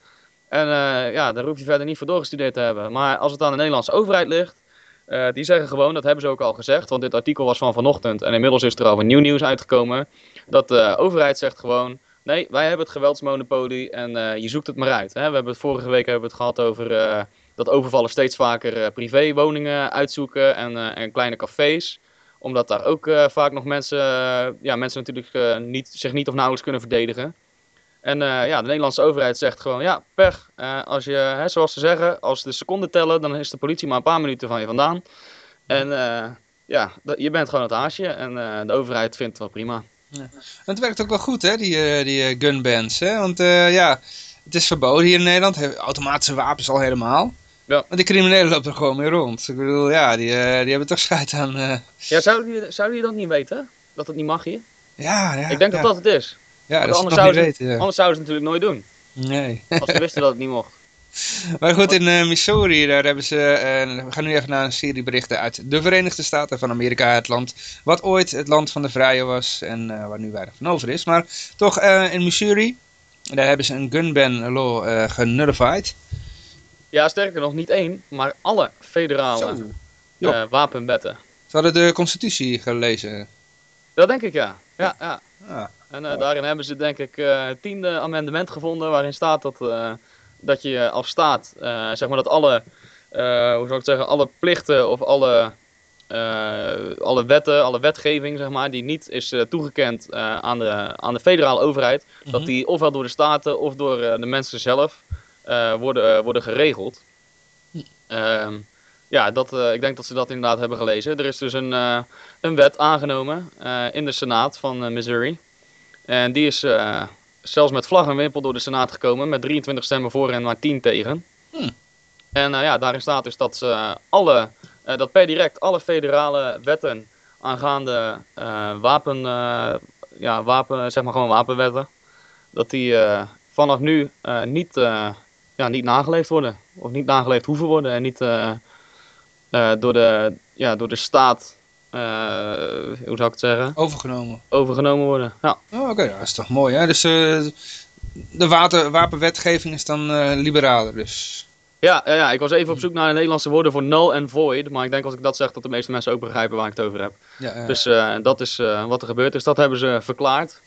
En eh, ja, daar hoef je verder niet voor doorgestudeerd te hebben. Maar als het aan de Nederlandse overheid ligt, die zeggen gewoon, dat hebben ze ook al gezegd, want dit artikel was van vanochtend en inmiddels is er al een nieuw nieuws uitgekomen, dat de overheid zegt gewoon, nee, wij hebben het geweldsmonopolie en eh, je zoekt het maar uit. Hè? We hebben vorige week hebben we het gehad over eh, dat overvallen steeds vaker eh, privéwoningen uitzoeken en, en kleine cafés omdat daar ook vaak nog mensen, ja, mensen natuurlijk niet, zich niet of nauwelijks kunnen verdedigen. En ja, de Nederlandse overheid zegt gewoon, ja, pech. Als je, hè, zoals ze zeggen, als de seconden tellen, dan is de politie maar een paar minuten van je vandaan. En ja, je bent gewoon het haasje en de overheid vindt het wel prima. Het werkt ook wel goed, hè, die, eh, die eh, gunbands. Hè? Want eh, ja, het is verboden hier in Nederland. He- Automatische wapens al helemaal. Ja. Maar die criminelen lopen er gewoon mee rond. Ik bedoel, ja, die, die hebben toch scheid aan... Ja, zouden jullie, zouden jullie dat niet weten? Dat het niet mag hier? ja, ja. Ik denk ja. dat dat het is. Ja, dat anders niet ze- weten. Ja. Anders zouden ze het natuurlijk nooit doen. Nee. Als ze wisten dat het niet mocht. Maar goed, in eh, Missouri, daar hebben ze, eh, we gaan nu even naar een serie berichten uit de Verenigde Staten van Amerika, het land wat ooit het land van de vrije was en eh, waar nu weinig van over is. Maar toch, in Missouri, daar hebben ze een gunban law eh genullified. Ja, sterker nog, niet één, maar alle federale. Ja. wapenwetten. Ze hadden de constitutie gelezen. Dat denk ik, ja. Ja, ja. Ah, En daarin hebben ze denk ik het tiende amendement gevonden waarin staat dat, dat je als staat, eh, zeg maar dat alle, eh, hoe zou ik het zeggen, alle plichten of alle, eh, alle wetten, alle wetgeving zeg maar, die niet is toegekend aan, de, aan de federale overheid, dat Mhm. die ofwel door de staten of door de mensen zelf worden, worden geregeld. Ehm, ja, dat, ik denk dat ze dat inderdaad hebben gelezen. Er is dus een, eh, een wet aangenomen in de Senaat van Missouri. En die is zelfs met vlag en wimpel door de Senaat gekomen. Met 23 stemmen voor en maar 10 tegen. Hmm. En eh, ja, daarin staat dus dat, ze alle, eh, dat per direct alle federale wetten aangaande eh, wapen, eh, ja, wapen, zeg maar gewoon wapenwetten. Dat die eh, vanaf nu eh, niet, eh, ja, niet nageleefd worden. Of niet nageleefd hoeven worden. En niet eh, eh, door, de, ja, door de staat, eh, hoe zou ik het zeggen, overgenomen. overgenomen worden. Ja. Oh, Oké, ja, dat is toch mooi, hè? Dus eh, de water, wapenwetgeving is dan eh, liberaler, dus. Ja, ja, ja, ik was even op zoek naar de Nederlandse woorden voor null en void. Maar ik denk als ik dat zeg dat de meeste mensen ook begrijpen waar ik het over heb. Ja, ja. Dus eh, dat is eh, wat er gebeurt. Dus dat hebben ze verklaard.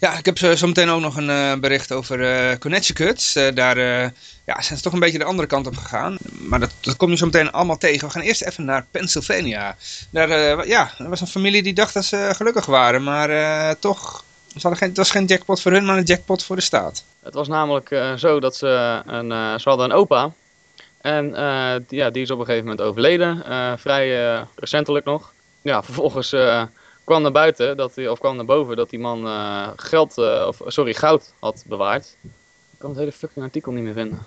Ja, ik heb zo zo meteen ook nog een eh, bericht over eh, Connecticut. Eh, daar eh, ja, zijn ze toch een beetje de andere kant op gegaan. Maar dat, dat kom je zo meteen allemaal tegen. We gaan eerst even naar Pennsylvania. Daar, eh, ja, er was een familie die dacht dat ze gelukkig waren. Maar eh, toch, hadden geen, het was geen jackpot voor hun, maar een jackpot voor de staat. Het was namelijk eh, zo dat ze een, eh, ze hadden een opa. En eh, die, ja, die is op een gegeven moment overleden. eh, vrij eh, recentelijk nog. Ja, vervolgens eh, kwam naar buiten, dat hij, of kwam naar boven, dat die man eh, geld, eh, of sorry, goud had bewaard. Ik kan het hele fucking artikel niet meer vinden.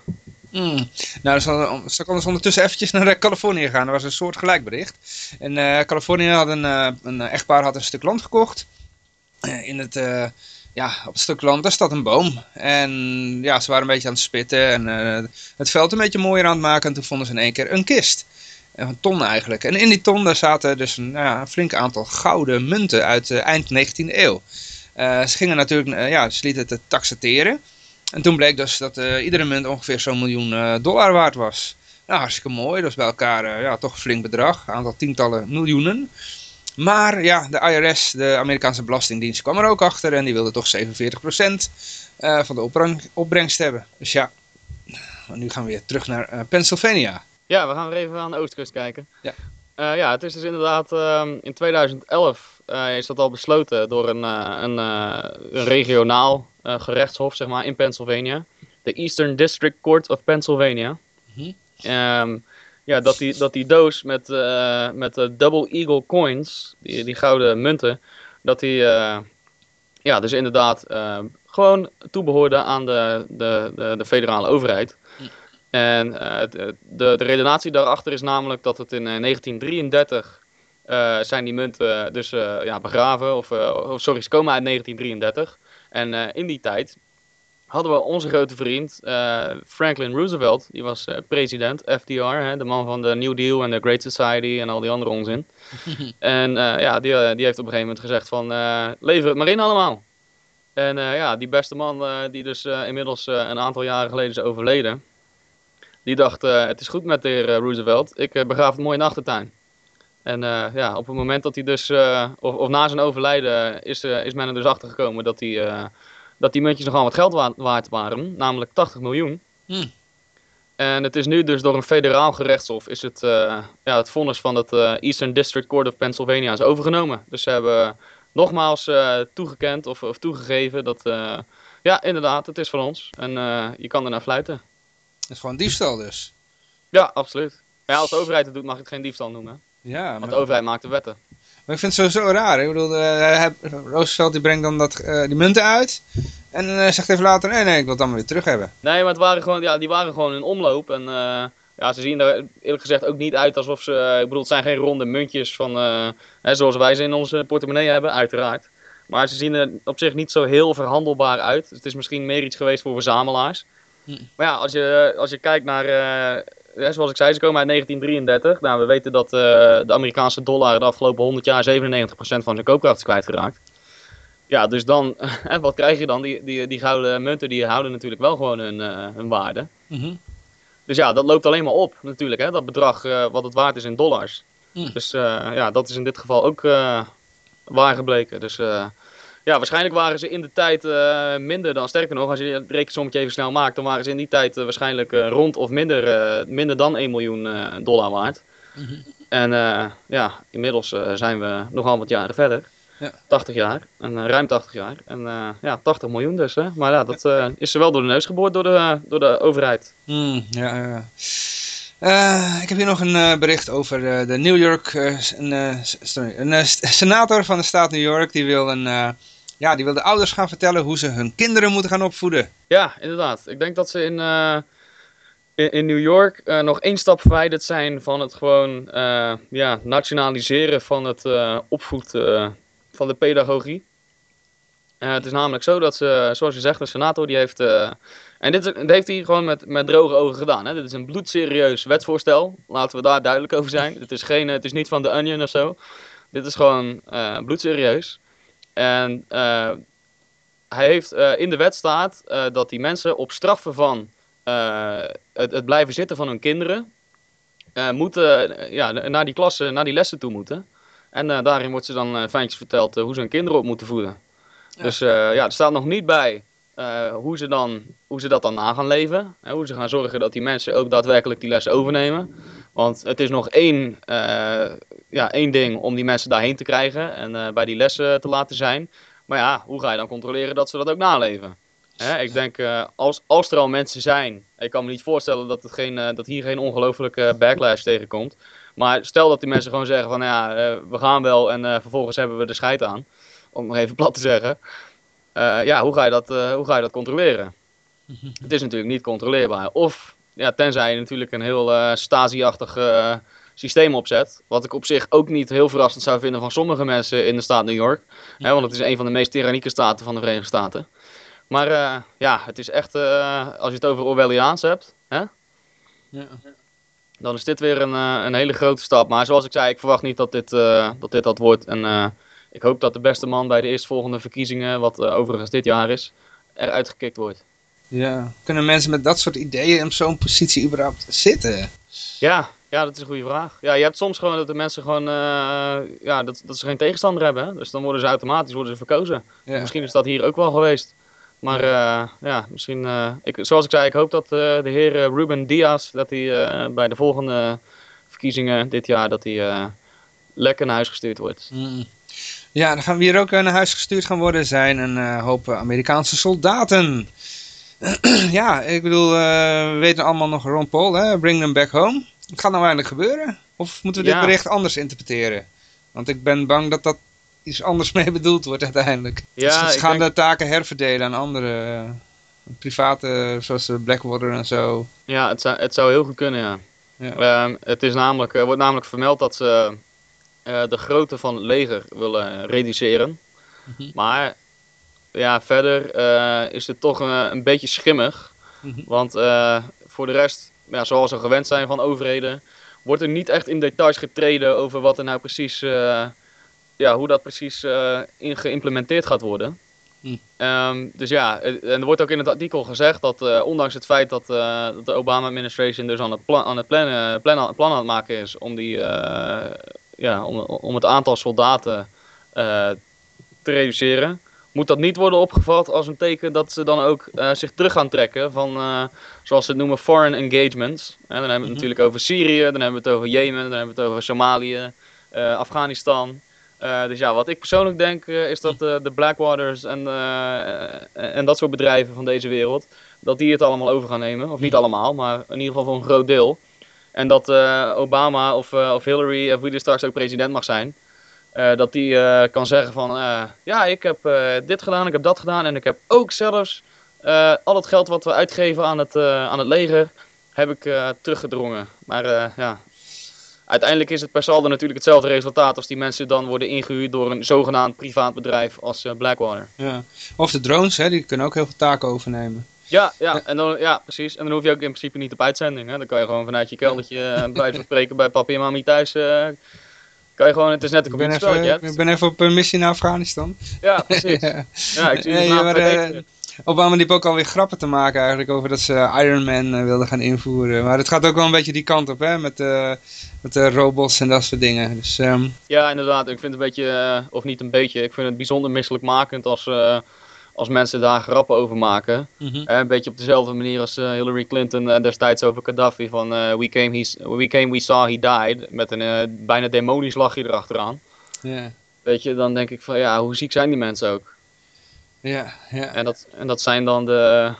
Hmm. Nou, dus ze konden ondertussen eventjes naar eh, Californië gaan. Er was een soort gelijk bericht. En Californië had een, een echtpaar had een stuk land gekocht. In het, ja, op het stuk land daar staat een boom. En ja, ze waren een beetje aan het spitten en het veld een beetje mooier aan het maken. En toen vonden ze in één keer een kist. Een ton eigenlijk. En in die ton daar zaten dus een, ja, een flink aantal gouden munten uit eind 19e eeuw. Eh, ze gingen natuurlijk, eh, ja, ze lieten het taxateren. En toen bleek dus dat eh, iedere munt ongeveer zo'n miljoen eh, dollar waard was. Nou, hartstikke mooi. Dus bij elkaar eh, ja, toch een flink bedrag. Een aantal tientallen miljoenen. Maar ja, de IRS, de Amerikaanse Belastingdienst, kwam er ook achter. En die wilde toch 47% eh, van de opbreng- opbrengst hebben. Dus ja, nu gaan we weer terug naar eh, Pennsylvania. Ja, we gaan weer even aan de oostkust kijken. Ja. Eh, ja, het is dus inderdaad ehm, in 2011 eh, is dat al besloten door een, eh, een, een regionaal gerechtshof zeg maar, in Pennsylvania. De Eastern District Court of Pennsylvania. Mhm. Ehm, ja, dat die, dat die doos met, met de Double Eagle coins, die, die gouden munten, dat die ja, dus inderdaad gewoon toebehoorde aan de, de, de, de federale overheid. Eh, de, de, de redenatie daarachter is namelijk dat het in eh, 1933 eh, zijn die munten dus eh, ja, begraven. Of, eh, of sorry, ze komen uit 1933. En eh, in die tijd hadden we onze grote vriend eh, Franklin Roosevelt. Die was eh, president, FDR, hè, de man van de New Deal en de Great Society en al die andere onzin. en eh, ja, die, eh, die heeft op een gegeven moment gezegd van eh, lever het maar in allemaal. En eh, ja, die beste man eh, die dus eh, inmiddels eh, een aantal jaren geleden is overleden. Die dacht, eh, het is goed met de heer eh, Roosevelt, ik eh, begraaf het mooi in de achtertuin. En ja, op het moment dat hij dus, of, of na zijn overlijden, is, is men er dus achter gekomen dat die, eh, dat die muntjes nogal wat geld wa- waard waren, namelijk 80 miljoen. Hmm. En het is nu dus door een federaal gerechtshof, is het, ja, het vonnis van het Eastern District Court of Pennsylvania is overgenomen. Dus ze hebben nogmaals toegekend of, of toegegeven dat, ja inderdaad, het is van ons. En je kan er naar fluiten. Dat is gewoon diefstal dus. Ja, absoluut. Maar ja, als de overheid het doet, mag ik het geen diefstal noemen. Ja, Want maar, de overheid maakt de wetten. maar ik vind het sowieso raar. hè. Ik bedoel, Roosevelt die brengt dan dat, eh, die munten uit. En eh, zegt even later, nee, nee, ik wil het allemaal weer terug hebben. Nee, maar het waren gewoon, ja, die waren gewoon in omloop. En ja, ze zien er eerlijk gezegd ook niet uit alsof ze... ik bedoel, het zijn geen ronde muntjes van, hè, zoals wij ze in onze portemonnee hebben, uiteraard. Maar ze zien er op zich niet zo heel verhandelbaar uit. Dus het is misschien meer iets geweest voor verzamelaars. Hm. Maar ja, als je, als je kijkt naar... eh, zoals ik zei, ze komen uit 1933. Nou, we weten dat eh, de Amerikaanse dollar de afgelopen 100 jaar 97% van zijn koopkracht is kwijtgeraakt. Ja, dus dan, wat krijg je dan? Die, die, die gouden munten die houden natuurlijk wel gewoon hun, eh, hun waarde. Mhm. Dus ja, dat loopt alleen maar op natuurlijk, hè, dat bedrag wat het waard is in dollars. Hmm. Dus ja, dat is in dit geval ook, waar gebleken. Dus ja, waarschijnlijk waren ze in de tijd eh, minder dan, sterker nog, als je het rekensommetje even snel maakt, dan waren ze in die tijd eh, waarschijnlijk eh, rond of minder, minder dan 1 miljoen dollar waard. Mhm. En ja, inmiddels zijn we nogal wat jaren verder. Ja. 80 jaar, en, ruim 80 jaar. En ja, 80 miljoen dus. Hè? Maar ja, dat is er wel door de neus geboord door de, door de overheid. Hmm, ja, ja. Ik heb hier nog een bericht over de New York, een, sorry, een senator van de staat New York, die wil, een, ja, die wil de ouders gaan vertellen hoe ze hun kinderen moeten gaan opvoeden. Ja, inderdaad. Ik denk dat ze in, eh, in, New York eh, nog één stap verwijderd zijn van het gewoon eh, ja, nationaliseren van het opvoed eh, van de pedagogie. Het is namelijk zo dat ze, zoals je zegt, de senator die heeft. en dit, dit heeft hij gewoon met, met droge ogen gedaan. Hè? Dit is een bloedserieus wetsvoorstel. Laten we daar duidelijk over zijn. Het is, geen, het is niet van de Onion of zo. Dit is gewoon bloedserieus. En eh, hij heeft eh, in de wet staat eh, dat die mensen op straffen van het, het blijven zitten van hun kinderen moeten ja, naar die klassen, naar die lessen toe moeten. En daarin wordt ze dan eh, fijntjes verteld hoe ze hun kinderen op moeten voeden. Dus ja, er staat nog niet bij hoe, ze dan, hoe ze dat dan na gaan leven. Hè, hoe ze gaan zorgen dat die mensen ook daadwerkelijk die lessen overnemen. Want het is nog één, eh, ja, één ding om die mensen daarheen te krijgen en eh, bij die lessen te laten zijn. Maar ja, hoe ga je dan controleren dat ze dat ook naleven? Hè, ik denk, eh, als, als er al mensen zijn, ik kan me niet voorstellen dat, het geen, dat hier geen ongelofelijke backlash tegenkomt. Maar stel dat die mensen gewoon zeggen van, ja, we gaan wel en vervolgens hebben we de scheid aan. Om nog even plat te zeggen. Ja, hoe ga, je dat, hoe ga je dat controleren? Het is natuurlijk niet controleerbaar. Of, ja, tenzij je natuurlijk een heel Stasi-achtig eh, systeem opzet. Wat ik op zich ook niet heel verrassend zou vinden van sommige mensen in de staat New York. Hè, want het is een van de meest tyrannieke staten van de Verenigde Staten. Maar eh, ja, het is echt, als je het over Orwelliaans hebt, hè, Ja. dan is dit weer een, een hele grote stap. Maar zoals ik zei, ik verwacht niet dat dit, dat, dit dat wordt. En ik hoop dat de beste man bij de eerstvolgende verkiezingen, wat overigens dit jaar is, eruit gekikt wordt. Ja. Kunnen mensen met dat soort ideeën op zo'n positie überhaupt zitten? Ja, ja, dat is een goede vraag. Ja, je hebt soms gewoon dat de mensen gewoon, eh, ja, dat, dat ze geen tegenstander hebben. Hè? Dus dan worden ze automatisch worden ze verkozen. Ja. Misschien is dat hier ook wel geweest. Maar eh, ja, misschien, eh, ik, zoals ik zei, ik hoop dat de heer Ruben Diaz, dat hij bij de volgende verkiezingen dit jaar, dat hij lekker naar huis gestuurd wordt. Mm. Ja, dan gaan we hier ook naar huis gestuurd gaan worden. zijn een hoop Amerikaanse soldaten. ja, ik bedoel, eh, we weten allemaal nog Ron Paul, hè? bring them back home. Wat gaat nou eigenlijk gebeuren? Of moeten we dit Ja. bericht anders interpreteren? Want ik ben bang dat dat iets anders mee bedoeld wordt uiteindelijk. Ja, dus ze gaan denk- de taken herverdelen aan andere eh, private, zoals eh, Blackwater en zo. Ja, het zou, het zou heel goed kunnen, ja. Ja. Ehm, het is namelijk, er wordt namelijk vermeld dat ze de grootte van het leger willen reduceren. Mhm. Maar ja, verder eh, is het toch een, een beetje schimmig. Mhm. Want eh, voor de rest, ja, zoals we gewend zijn van overheden, wordt er niet echt in details getreden over wat er nou precies, eh, ja, hoe dat precies eh, in geïmplementeerd gaat worden. Hm. Ehm, dus ja, eh, en er wordt ook in het artikel gezegd dat eh, ondanks het feit dat, eh, dat de Obama-administration dus aan het, plan, aan het plannen, plan, aan- plan aan het maken is om, die, eh, ja, om, om het aantal soldaten eh, te reduceren, moet dat niet worden opgevat als een teken dat ze dan ook eh, zich terug gaan trekken van, eh, zoals ze het noemen, foreign engagements. En dan hebben we het Mhm. natuurlijk over Syrië, dan hebben we het over Jemen, dan hebben we het over Somalië, eh, Afghanistan. Dus ja, wat ik persoonlijk denk is dat de Blackwaters en, en dat soort bedrijven van deze wereld, dat die het allemaal over gaan nemen. Of niet allemaal, maar in ieder geval voor een groot deel. En dat Obama of, of Hillary, of wie er straks ook president mag zijn, eh, dat die eh, kan zeggen van, eh, ja, ik heb dit gedaan, ik heb dat gedaan en ik heb ook zelfs al het geld wat we uitgeven aan het, aan het leger, heb ik teruggedrongen. Maar ja, uiteindelijk is het per saldo natuurlijk hetzelfde resultaat als die mensen dan worden ingehuurd door een zogenaamd privaat bedrijf als Blackwater. Ja. Of de drones, hè, die kunnen ook heel veel taken overnemen. Ja, ja, en dan, ja, precies. En dan hoef je ook in principe niet op uitzending. Hè. Dan kan je gewoon vanuit je keldertje, bij spreken bij papi en mami thuis, kan je gewoon, het is net een even, ik ben even op een missie naar Afghanistan. Ja, precies. Ja. Ja, ik zie Nee, het maar, eh. Obama liep ook alweer grappen te maken eigenlijk over dat ze Iron Man uh, wilden gaan invoeren. Maar het gaat ook wel een beetje die kant op, hè, met, uh, met de robots en dat soort dingen. Dus, um... Ja, inderdaad. Ik vind het een beetje, of niet een beetje, ik vind het bijzonder misselijkmakend als, als mensen daar grappen over maken. Mm -hmm. een beetje op dezelfde manier als Hillary Clinton destijds over Gaddafi van we, came, he, we came, we saw, he died. Met een bijna demonisch lachje erachteraan. Yeah. Weet je, dan denk ik van ja, hoe ziek zijn die mensen ook? Ja, ja. En dat, en dat zijn dan de,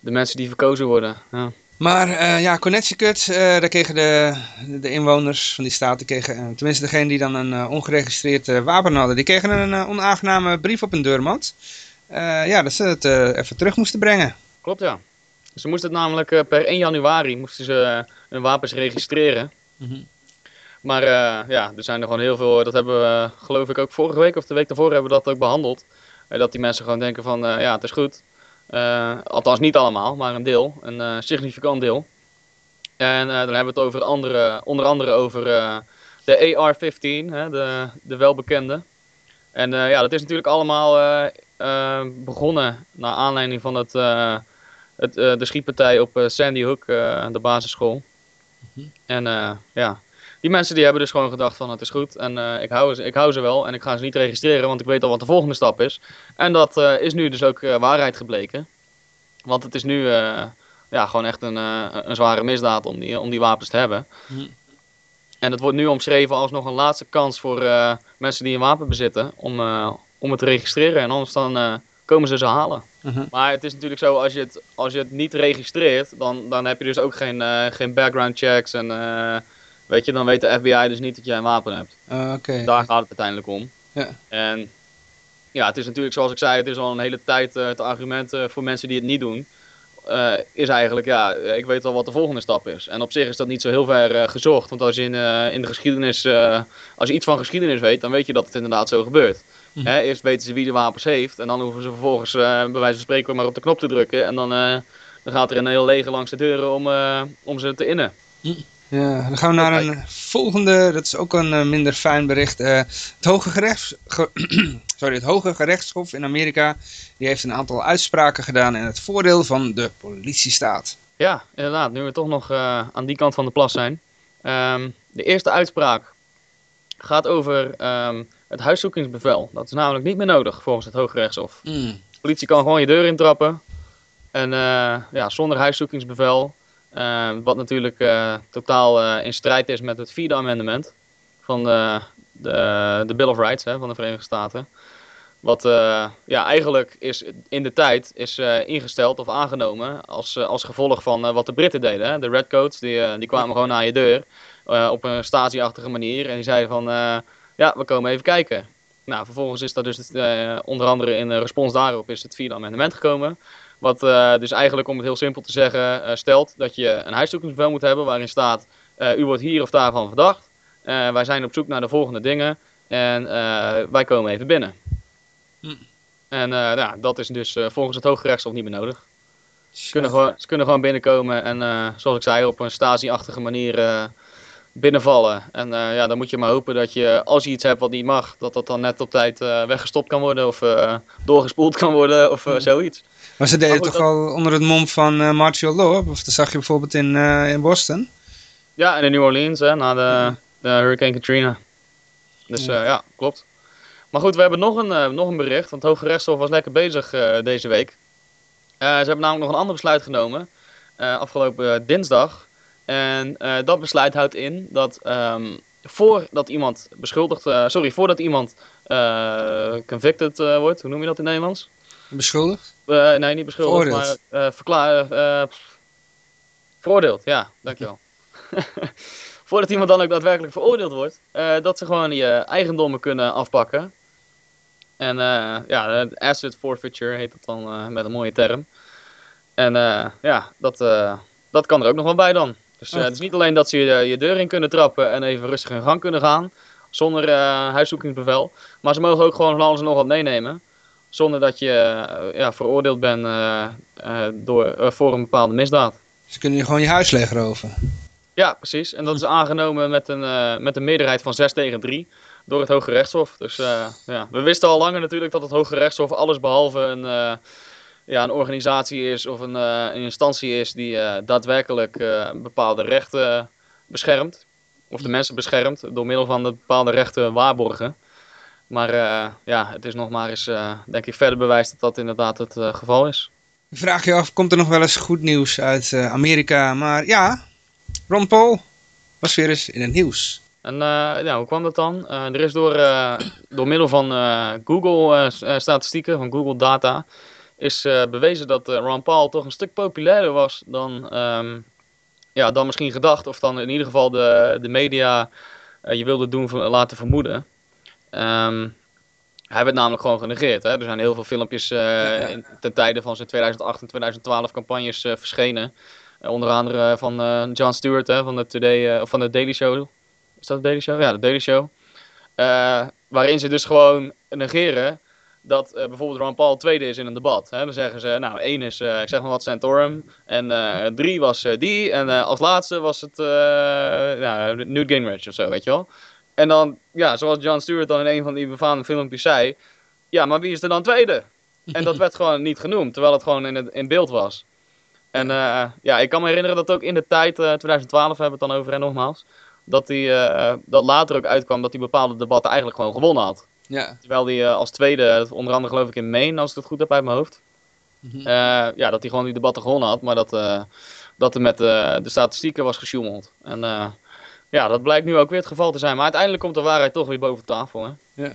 de mensen die verkozen worden. Ja. Maar uh, ja, Connecticut, uh, daar kregen de, de inwoners van die staat, die kregen, uh, tenminste degene die dan een ongeregistreerd wapen hadden, die kregen een onaangename brief op hun deurmat. Ja, dat ze het even terug moesten brengen. Klopt, ja. Ze moesten het namelijk per 1 januari moesten ze hun wapens registreren. Mm -hmm. Maar ja, er zijn er gewoon heel veel, dat hebben we geloof ik ook vorige week of de week daarvoor hebben we dat ook behandeld. dat die mensen gewoon denken van, ja, het is goed. Uh, althans niet allemaal, maar een deel, een uh, significant deel. En uh, dan hebben we het over andere, onder andere over de AR-15, hè, de, de welbekende. En ja, dat is natuurlijk allemaal begonnen naar aanleiding van het, het, de schietpartij op Sandy Hook, de basisschool. Mm -hmm. En ja, die mensen die hebben dus gewoon gedacht van het is goed en ik, hou ze, ik hou ze wel en ik ga ze niet registreren, want ik weet al wat de volgende stap is. En dat is nu dus ook waarheid gebleken. Want het is nu ja, gewoon echt een, een zware misdaad om die, om die wapens te hebben. Mm. En het wordt nu omschreven als nog een laatste kans voor mensen die een wapen bezitten om, om het te registreren. En anders dan komen ze ze halen. -huh. Maar het is natuurlijk zo, als je het, als je het niet registreert, dan, dan heb je dus ook geen, geen background checks en... Weet je, dan weet de FBI dus niet dat jij een wapen hebt. Uh, okay. Daar gaat het uiteindelijk om. Ja. En ja, het is natuurlijk zoals ik zei, het is al een hele tijd het argument voor mensen die het niet doen. Is eigenlijk, ja, ik weet al wat de volgende stap is. En op zich is dat niet zo heel ver gezocht. Want als je in, in de geschiedenis, als je iets van geschiedenis weet, dan weet je dat het inderdaad zo gebeurt. Hè, eerst weten ze wie de wapens heeft. En dan hoeven ze vervolgens, bij wijze van spreken, maar op de knop te drukken. En dan, dan gaat er een heel leger langs de deuren om, om ze te innen. Ja, dan gaan we naar een volgende, dat is ook een uh, minder fijn bericht. Uh, het, Hoge Gerechts, ge, sorry, het Hoge Gerechtshof in Amerika die heeft een aantal uitspraken gedaan in het voordeel van de politiestaat. Ja, inderdaad, nu we toch nog uh, aan die kant van de plas zijn. Um, de eerste uitspraak gaat over um, het huiszoekingsbevel. Dat is namelijk niet meer nodig volgens het Hoge Rechtshof. Mm. De politie kan gewoon je deur intrappen en ja, zonder huiszoekingsbevel uh, wat natuurlijk uh, totaal in strijd is met het vierde amendement van de, de, de Bill of Rights hè, van de Verenigde Staten. Wat ja, eigenlijk is in de tijd is ingesteld of aangenomen als, als gevolg van wat de Britten deden. Hè. De Redcoats die, die kwamen gewoon naar je deur op een statieachtige manier en die zeiden van ja, we komen even kijken. Nou, vervolgens is dat dus onder andere in respons daarop is het vierde amendement gekomen. Wat uh, dus eigenlijk, om het heel simpel te zeggen, uh, stelt dat je een huiszoekingsbevel moet hebben waarin staat, u wordt hier of daarvan verdacht. wij zijn op zoek naar de volgende dingen en wij komen even binnen. Hm. En ja, dat is dus volgens het Hoge Rechtshof niet meer nodig. Ze kunnen, gewoon, ze kunnen gewoon binnenkomen en zoals ik zei, op een statieachtige manier binnenvallen. En ja, dan moet je maar hopen dat je, als je iets hebt wat niet mag, dat dat dan net op tijd weggestopt kan worden of doorgespoeld kan worden of zoiets. Maar ze deden maar toch al onder het mom van martial law? Of dat zag je bijvoorbeeld in, in Boston? Ja, en in New Orleans, hè, na de, ja. de Hurricane Katrina. Dus ja. Uh, ja. klopt. Maar goed, we hebben nog een, nog een bericht, want het Hoge Rechtshof was lekker bezig deze week. ze hebben namelijk nog een ander besluit genomen, afgelopen dinsdag. En dat besluit houdt in dat um, voordat iemand beschuldigd, sorry, voordat iemand convicted wordt, hoe noem je dat in Nederlands? Beschuldigd? Uh, nee, niet beschuldigd, Veroordeeld. maar uh, verklaar, uh, veroordeeld, ja, dankjewel. Voordat iemand dan ook daadwerkelijk veroordeeld wordt, dat ze gewoon je eigendommen kunnen afpakken. En ja, asset forfeiture heet dat dan met een mooie term. En ja, dat, dat kan er ook nog wel bij dan. Dus het is niet alleen dat ze je, je deur in kunnen trappen en even rustig in gang kunnen gaan, zonder huiszoekingsbevel. Maar ze mogen ook gewoon van alles en nog wat meenemen zonder dat je uh, ja, veroordeeld bent uh, uh, door, voor een bepaalde misdaad. Ze kunnen je gewoon je huis leeg roven. Ja, precies. En dat is aangenomen met een, met een meerderheid van 6 tegen 3 door het Hoge Rechtshof. Dus ja, we wisten al langer natuurlijk dat het Hoge Rechtshof alles behalve een, ja, een organisatie is of een, eh, een instantie is die eh, daadwerkelijk eh, bepaalde rechten beschermt. Of de mensen beschermt door middel van de bepaalde rechten waarborgen. Maar ja, het is nog maar eens, denk ik, verder bewijs dat dat inderdaad het geval is. Je vraagt je af, komt er nog wel eens goed nieuws uit Amerika? Maar ja, Ron Paul was weer eens in het nieuws. En ja, hoe kwam dat dan? Er is door, door middel van eh, Google eh, s- eh, statistieken, van Google data, is eh, bewezen dat eh, Ron Paul toch een stuk populairder was dan, ehm, ja, dan misschien gedacht. Of dan in ieder geval de, de media eh, je wilde doen laten vermoeden. Ehm, hij werd namelijk gewoon genegeerd. Hè? Er zijn heel veel filmpjes in, ten tijde van zijn 2008 en 2012 campagnes verschenen. Onder andere van Jon Stewart hè, van, de Today, of van de Daily Show. Is dat de Daily Show? Ja, de Daily Show. Waarin ze dus gewoon negeren dat eh, bijvoorbeeld Ron Paul tweede is in een debat. Hè? Dan zeggen ze, nou, één is, eh, ik zeg maar wat, Santorum. En eh, drie was die. En als laatste was het nou, Newt Gingrich of zo, weet je wel. En dan, ja, zoals Jon Stewart dan in een van die befaamde filmpjes zei. Ja, maar wie is er dan tweede? En dat werd gewoon niet genoemd, terwijl het gewoon in, het, in beeld was. En ja, ik kan me herinneren dat ook in de tijd, eh 2012 hebben we het dan over, en nogmaals. Dat, die, dat later ook uitkwam dat hij bepaalde debatten eigenlijk gewoon gewonnen had. Ja. Terwijl hij eh, als tweede, onder andere geloof ik in Maine, als ik het goed heb uit mijn hoofd. Mhm. eh, ja, dat hij gewoon die debatten gewonnen had, maar dat, eh, dat er met de statistieken was gesjoemeld. En ja, dat blijkt nu ook weer het geval te zijn. Maar uiteindelijk komt de waarheid toch weer boven tafel. Hè? Ja.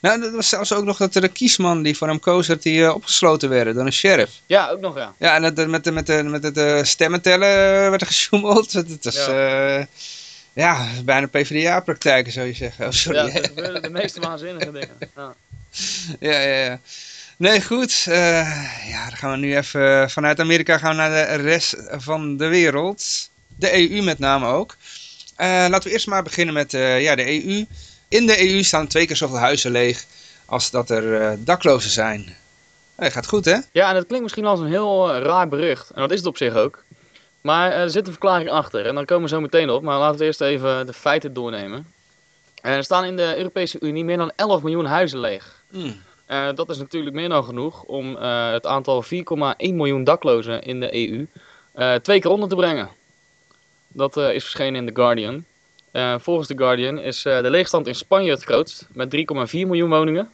Nou, dat was zelfs ook nog dat er een kiesman die voor hem koos, dat die opgesloten werden door een sheriff. Ja, ook nog ja. Ja, en dat, met, de, met, de, met het eh, stemmen tellen eh, werd er gesjoemeld. Het was, ja, ja bijna PvdA-praktijken zou je zeggen. Oh, sorry. Ja, Ja, er gebeuren de meeste waanzinnige dingen. Ja. ja, ja. Nee, goed. eh, ja, dan gaan we nu even vanuit Amerika gaan we naar de rest van de wereld. De EU met name ook. Eh, laten we eerst maar beginnen met eh, ja, de EU. In de EU staan twee keer zoveel huizen leeg als dat er eh, daklozen zijn. Hey, gaat goed, hè? Ja, en dat klinkt misschien als een heel eh, raar bericht. En dat is het op zich ook. Maar eh, er zit een verklaring achter. En daar komen we zo meteen op. Maar laten we eerst even de feiten doornemen. Eh, er staan in de Europese Unie meer dan 11 miljoen huizen leeg. Hmm. Eh, dat is natuurlijk meer dan genoeg om het aantal 4,1 miljoen daklozen in de EU twee keer onder te brengen. Dat is verschenen in The Guardian. Volgens The Guardian is de leegstand in Spanje het grootst, met 3,4 miljoen woningen.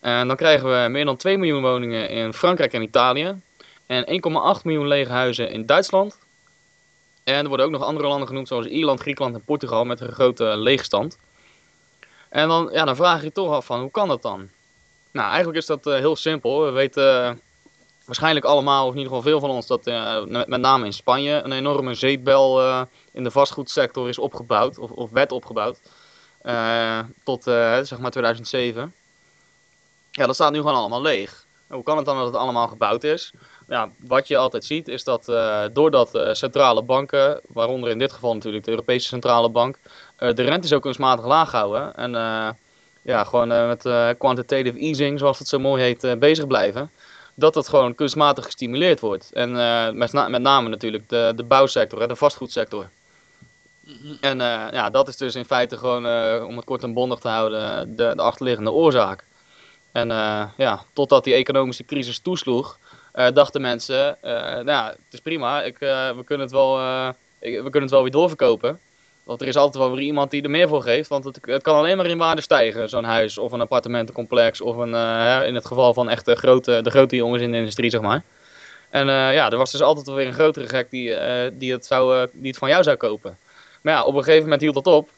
En dan krijgen we meer dan 2 miljoen woningen in Frankrijk en Italië. En 1,8 miljoen lege huizen in Duitsland. En er worden ook nog andere landen genoemd, zoals Ierland, Griekenland en Portugal, met een grote leegstand. En dan, ja, dan vraag je je toch af van, hoe kan dat dan? Nou, eigenlijk is dat eh, heel simpel. We weten eh, waarschijnlijk allemaal, of in ieder geval veel van ons, dat eh, met, name in Spanje een enorme zeepbel in de vastgoedsector is opgebouwd, of, of werd opgebouwd, tot zeg maar 2007. Ja, dat staat nu gewoon allemaal leeg. Hoe kan het dan dat het allemaal gebouwd is? Ja, wat je altijd ziet is dat eh, doordat eh, centrale banken, waaronder in dit geval natuurlijk de Europese Centrale Bank, eh, de rentes ook kunstmatig laag houden en ja, gewoon met quantitative easing, zoals het zo mooi heet, bezig blijven. Dat dat gewoon kunstmatig gestimuleerd wordt. En met, na- met name natuurlijk de, de bouwsector, hè, de vastgoedsector. En eh, ja, dat is dus in feite gewoon, om het kort en bondig te houden, de, de achterliggende oorzaak. En ja, totdat die economische crisis toesloeg, dachten mensen, eh, nou ja, het is prima, ik, eh, we, kunnen het wel, eh, we kunnen het wel weer doorverkopen. Want er is altijd wel weer iemand die er meer voor geeft. Want het, kan alleen maar in waarde stijgen, zo'n huis of een appartementencomplex. Of een, eh, in het geval van echt de grote, de grote jongens in de industrie, zeg maar. En eh, ja, er was dus altijd wel weer een grotere gek die, eh, die, het zou, eh, die het van jou zou kopen. Maar ja, op een gegeven moment hield dat op.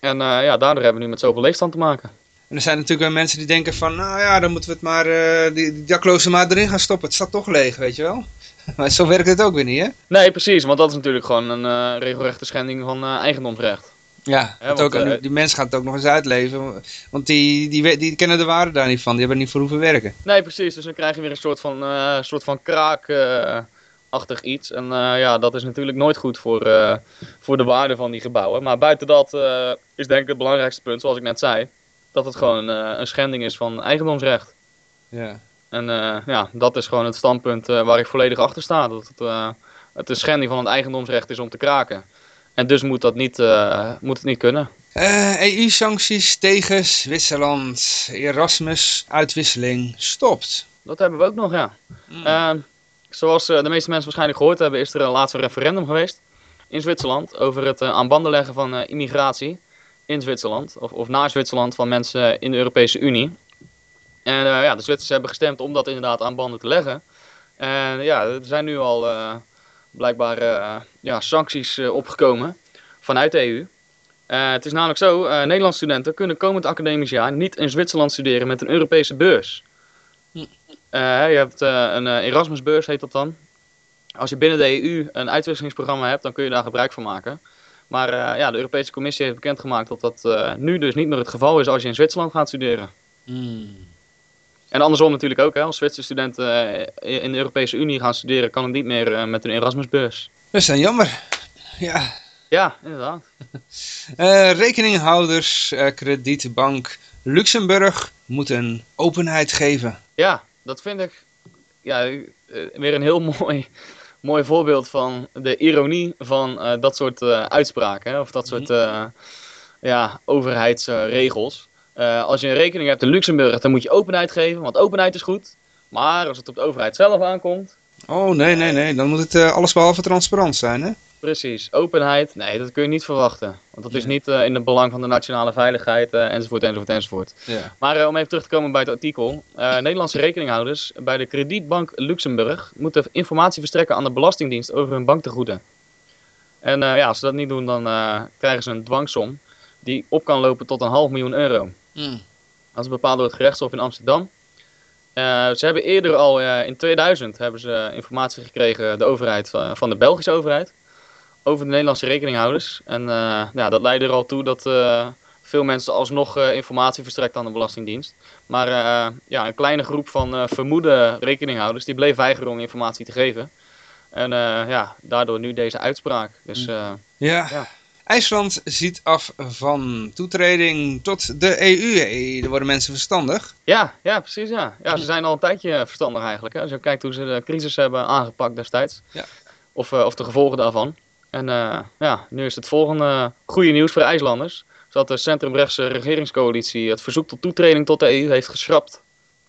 En eh, ja, daardoor hebben we nu met zoveel leegstand te maken. En er zijn natuurlijk wel mensen die denken van, nou ja, dan moeten we het maar, eh, die, die daklozen maar erin gaan stoppen. Het staat toch leeg, weet je wel. Maar zo werkt het ook weer niet, hè? Nee, precies, want dat is natuurlijk gewoon een eh, regelrechte schending van eh, eigendomsrecht. Ja, want, ook, eh, die mensen gaan het ook nog eens uitleven. Want die, die, die kennen de waarde daar niet van. Die hebben er niet voor hoeven werken. Nee, precies, dus dan krijg je weer een soort van, soort van kraakachtig iets. En ja, dat is natuurlijk nooit goed voor, voor de waarde van die gebouwen. Maar buiten dat is denk ik het belangrijkste punt, zoals ik net zei, dat het gewoon eh, een schending is van eigendomsrecht. Ja. En eh, ja, dat is gewoon het standpunt eh, waar ik volledig achter sta. Dat het, het een schending van het eigendomsrecht is om te kraken. En dus moet dat niet, moet het niet kunnen. EU-sancties tegen Zwitserland. Erasmus-uitwisseling stopt. dat hebben we ook nog, ja. Hmm. Zoals de meeste mensen waarschijnlijk gehoord hebben, is er een laatste referendum geweest in Zwitserland over het eh, aan banden leggen van immigratie in Zwitserland, of, of naar Zwitserland van mensen in de Europese Unie. En eh, ja, de Zwitsers hebben gestemd om dat inderdaad aan banden te leggen. En ja, er zijn nu al eh, blijkbaar eh, ja, sancties opgekomen vanuit de EU. Het is namelijk zo, eh Nederlandse studenten kunnen komend academisch jaar niet in Zwitserland studeren met een Europese beurs. Hm. Je hebt een Erasmusbeurs, heet dat dan. Als je binnen de EU een uitwisselingsprogramma hebt, dan kun je daar gebruik van maken. Maar eh, ja, de Europese Commissie heeft bekendgemaakt dat dat eh, nu dus niet meer het geval is als je in Zwitserland gaat studeren. Hmm. En andersom natuurlijk ook, hè. als Zwitserse studenten eh, in de Europese Unie gaan studeren, kan het niet meer eh, met een Erasmusbeurs. Dat is dan jammer. Ja. Ja, inderdaad. Eh, rekeninghouders, eh, kredietbank Luxemburg moeten openheid geven. Ja, dat vind ik ja, weer een heel mooi, mooi voorbeeld van de ironie van eh, dat soort eh, uitspraken. Hè, of dat soort eh, ja, overheidsregels. Als je een rekening hebt in Luxemburg, dan moet je openheid geven, want openheid is goed. Maar als het op de overheid zelf aankomt, Oh, nee, nee, nee. Dan moet het eh, allesbehalve transparant zijn, hè? Precies, openheid, nee, dat kun je niet verwachten. Want dat is niet eh, in het belang van de nationale veiligheid, eh, enzovoort, enzovoort, enzovoort. Ja. Maar eh, om even terug te komen bij het artikel. Nederlandse rekeninghouders bij de kredietbank Luxemburg moeten informatie verstrekken aan de Belastingdienst over hun banktegoeden. En ja, als ze dat niet doen, dan krijgen ze een dwangsom die op kan lopen tot een half miljoen euro. Hmm. Dat is bepaald door het gerechtshof in Amsterdam. Ze hebben eerder al in 2000 hebben ze informatie gekregen, de overheid, van de Belgische overheid, over de Nederlandse rekeninghouders. En eh, ja, dat leidde er al toe dat eh, veel mensen alsnog eh, informatie verstrekt aan de Belastingdienst. Maar ja, een kleine groep van vermoede rekeninghouders, die bleef weigeren om informatie te geven. En ja, daardoor nu deze uitspraak. Dus eh, Ja. Ja. IJsland ziet af van toetreding tot de EU. Hey, er worden mensen verstandig. Ja, ja, precies. Ja. Ja, ze zijn al een tijdje verstandig eigenlijk. Hè. Als je kijkt hoe ze de crisis hebben aangepakt destijds. Ja. Of, of de gevolgen daarvan. En eh, ja, nu is het volgende goede nieuws voor de IJslanders. Dat de centrumrechtse regeringscoalitie het verzoek tot toetreding tot de EU heeft geschrapt.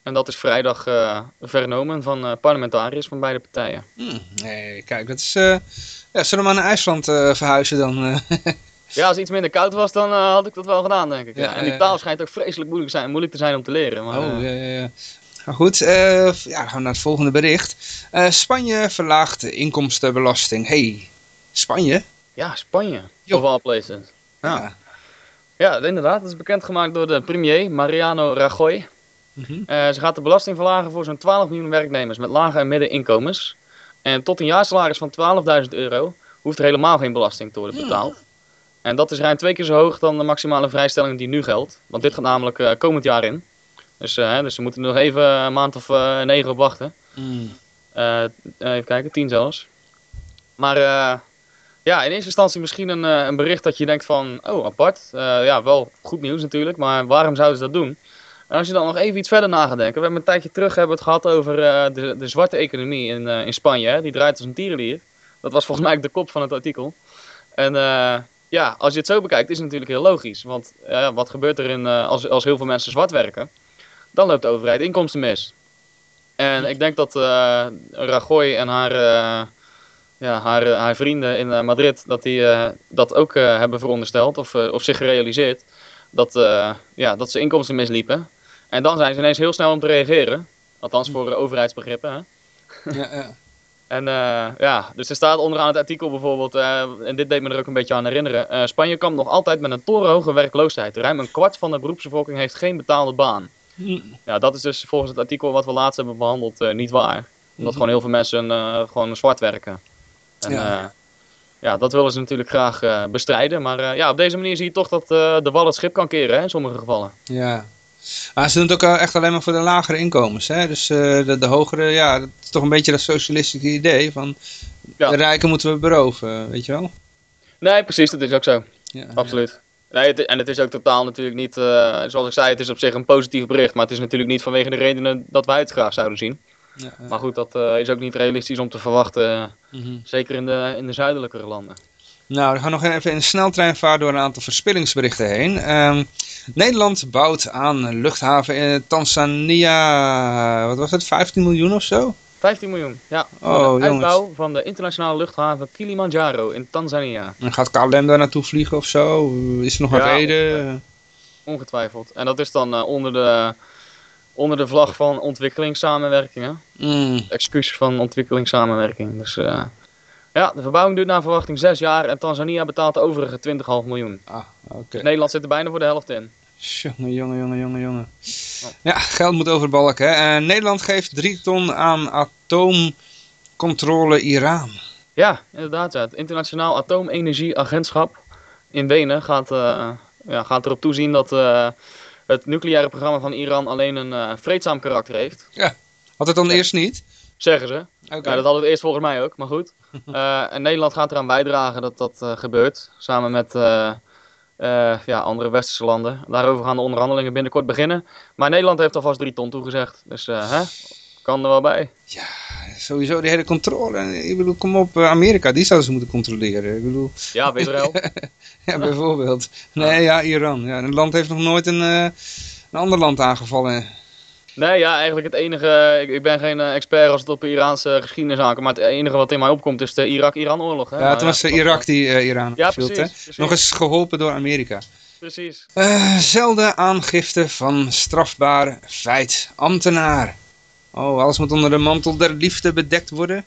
En dat is vrijdag eh, vernomen van eh, parlementariërs van beide partijen. Hmm. Nee, kijk, dat is... ja, zullen we maar naar IJsland verhuizen dan? Ja, als het iets minder koud was, dan had ik dat wel gedaan, denk ik. Ja. Ja, En die taal schijnt ook vreselijk moeilijk, zijn, moeilijk te zijn om te leren. Maar, Oh, ja, ja. Nou goed, ja, dan gaan we naar het volgende bericht. Spanje verlaagt de inkomstenbelasting. hey, Spanje? ja, Spanje. Of all places. Ja. Ja, inderdaad. Dat is bekendgemaakt door de premier Mariano Rajoy. Mhm. Eh, ze gaat de belasting verlagen voor zo'n 12 miljoen werknemers met lage en middeninkomens. En tot een jaarsalaris van 12.000 euro hoeft er helemaal geen belasting te worden betaald. En dat is ruim twee keer zo hoog dan de maximale vrijstelling die nu geldt. Want dit gaat namelijk eh, komend jaar in. Dus, hè, dus ze moeten nog even een maand of negen op wachten. Eh, even kijken, tien zelfs. Maar eh, ja, in eerste instantie misschien een, eh, een bericht dat je denkt van, oh apart. Eh, ja, wel goed nieuws natuurlijk, maar waarom zouden ze dat doen? En als je dan nog even iets verder na. We hebben een tijdje terug hebben het gehad over eh, de, de zwarte economie in, in Spanje. Hè? Die draait als een tierenlier. Dat was volgens mij de kop van het artikel. En ja, als je het zo bekijkt is het natuurlijk heel logisch. Want wat gebeurt er in, als, als heel veel mensen zwart werken? Dan loopt de overheid inkomsten mis. En ik denk dat Rajoy en haar, ja, haar, eh, haar vrienden in eh, Madrid dat die eh, dat ook hebben verondersteld of, of zich gerealiseerd. Dat, ja, dat ze inkomsten misliepen. En dan zijn ze ineens heel snel om te reageren. Althans voor eh, overheidsbegrippen. Hè? Ja, ja. En ja, dus er staat onderaan het artikel bijvoorbeeld, eh, en dit deed me er ook een beetje aan herinneren. Spanje kampt nog altijd met een torenhoge werkloosheid. Ruim een kwart van de beroepsbevolking heeft geen betaalde baan. Hmm. Ja, dat is dus volgens het artikel wat we laatst hebben behandeld eh, niet waar. Omdat Mhm. gewoon heel veel mensen gewoon zwart werken. En, Ja. ja. ja, dat willen ze natuurlijk graag eh, bestrijden. Maar eh, ja, op deze manier zie je toch dat eh, de wal het schip kan keren hè, in sommige gevallen. Ja. Maar ze doen het ook eh, echt alleen maar voor de lagere inkomens. Hè? Dus eh, de, de hogere, ja, dat is toch een beetje dat socialistische idee van Ja. de rijken moeten we beroven, weet je wel? Nee, precies, dat is ook zo. Ja, Absoluut. Nee, het, en het is ook totaal natuurlijk niet, eh, zoals ik zei, het is op zich een positief bericht. Maar het is natuurlijk niet vanwege de redenen dat wij het graag zouden zien. Ja, ja. Maar goed, dat eh, is ook niet realistisch om te verwachten. eh, Mhm. zeker in de, in de zuidelijkere landen. Nou, we gaan nog even in sneltreinvaart door een aantal verspillingsberichten heen. Ehm, Nederland bouwt aan luchthaven in Tanzania. Wat was het? 15 miljoen of zo? 15 miljoen, ja. Oh, de jongens. uitbouw van de internationale luchthaven Kilimanjaro in Tanzania. En gaat KLM daar naartoe vliegen of zo? Is er nog een Ja, reden? Ongetwijfeld. En dat is dan eh, onder, de, onder de vlag van ontwikkelingssamenwerking. Hè? Mm, Excuus van ontwikkelingssamenwerking. Dus eh, ja, de verbouwing duurt naar verwachting 6 jaar en Tanzania betaalt de overige 20,5 miljoen. ah, oké. Dus Nederland zit er bijna voor de helft in. Jongen, jongen, jongen, jongen, jongen. Ja, geld moet over balken. Hè? Eh, Nederland geeft 3 ton aan atoomcontrole Iran. Ja, inderdaad. Ja. Het Internationaal Atoomenergieagentschap in Wenen gaat, eh, ja, gaat erop toezien dat het nucleaire programma van Iran alleen een eh, vreedzaam karakter heeft. Had het dan eerst niet? Zeggen ze. Ja, dat hadden we eerst volgens mij ook, maar goed. Eh, en Nederland gaat eraan bijdragen dat dat eh, gebeurt. Samen met ja, andere westerse landen. Daarover gaan de onderhandelingen binnenkort beginnen. Maar Nederland heeft alvast drie ton toegezegd. Dus hè, kan er wel bij. Sowieso die hele controle. Ik bedoel, kom op, eh, Amerika, die zouden ze moeten controleren. Ik bedoel, Ja, Israël. ja, bijvoorbeeld. Nee, ja, Iran. Ja, een land heeft nog nooit een, eh, een ander land aangevallen. Nee, ja, eigenlijk het enige. Ik, ik ben geen eh, expert als het op Iraanse geschiedenis aankomt. Maar het enige wat in mij opkomt is de Irak-Iran-oorlog. Ja, Nou toen was Irak die Iran Ja, afviel, precies, hè? precies. Nog eens geholpen door Amerika. Precies. Eh, zelden aangifte van strafbaar feit. Ambtenaar. Oh, alles moet onder de mantel der liefde bedekt worden.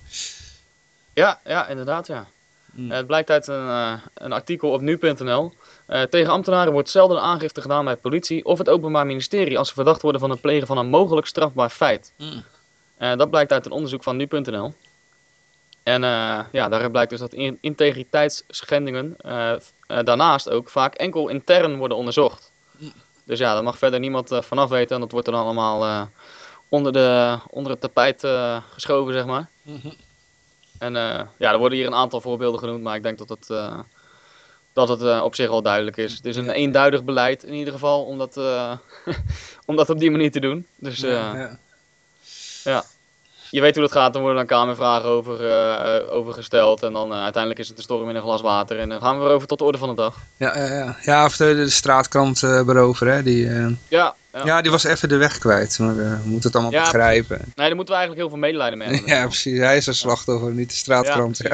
Ja, ja, inderdaad, ja. Hmm. Het blijkt uit een, eh, een artikel op nu.nl. Eh, tegen ambtenaren wordt zelden aangifte gedaan bij politie of het Openbaar Ministerie als ze verdacht worden van het plegen van een mogelijk strafbaar feit. Hmm. Eh, dat blijkt uit een onderzoek van nu.nl. En ja, daaruit blijkt dus dat in- integriteitsschendingen daarnaast ook vaak enkel intern worden onderzocht. Dus ja, daar mag verder niemand vanaf weten en dat wordt dan allemaal onder, de, onder het tapijt eh, geschoven, zeg maar. En eh, ja, er worden hier een aantal voorbeelden genoemd, maar ik denk dat het, eh, dat het op zich al duidelijk is. Het is een eenduidig beleid in ieder geval om dat, om dat op die manier te doen. Dus eh, Ja, ja. Je weet hoe dat gaat, dan worden dan kamervragen over, over gesteld. En dan eh, uiteindelijk is het een storm in een glas water. En dan gaan we weer over tot de orde van de dag. Ja, ja, ja. ja of de, de straatkant eh berover, hè. Die, Ja, ja. ja, die was even de weg kwijt. Maar we moeten het allemaal Ja, begrijpen. nee, daar moeten we eigenlijk heel veel medelijden mee hebben. Ja, precies. Hij is een slachtoffer, niet de straatkrant.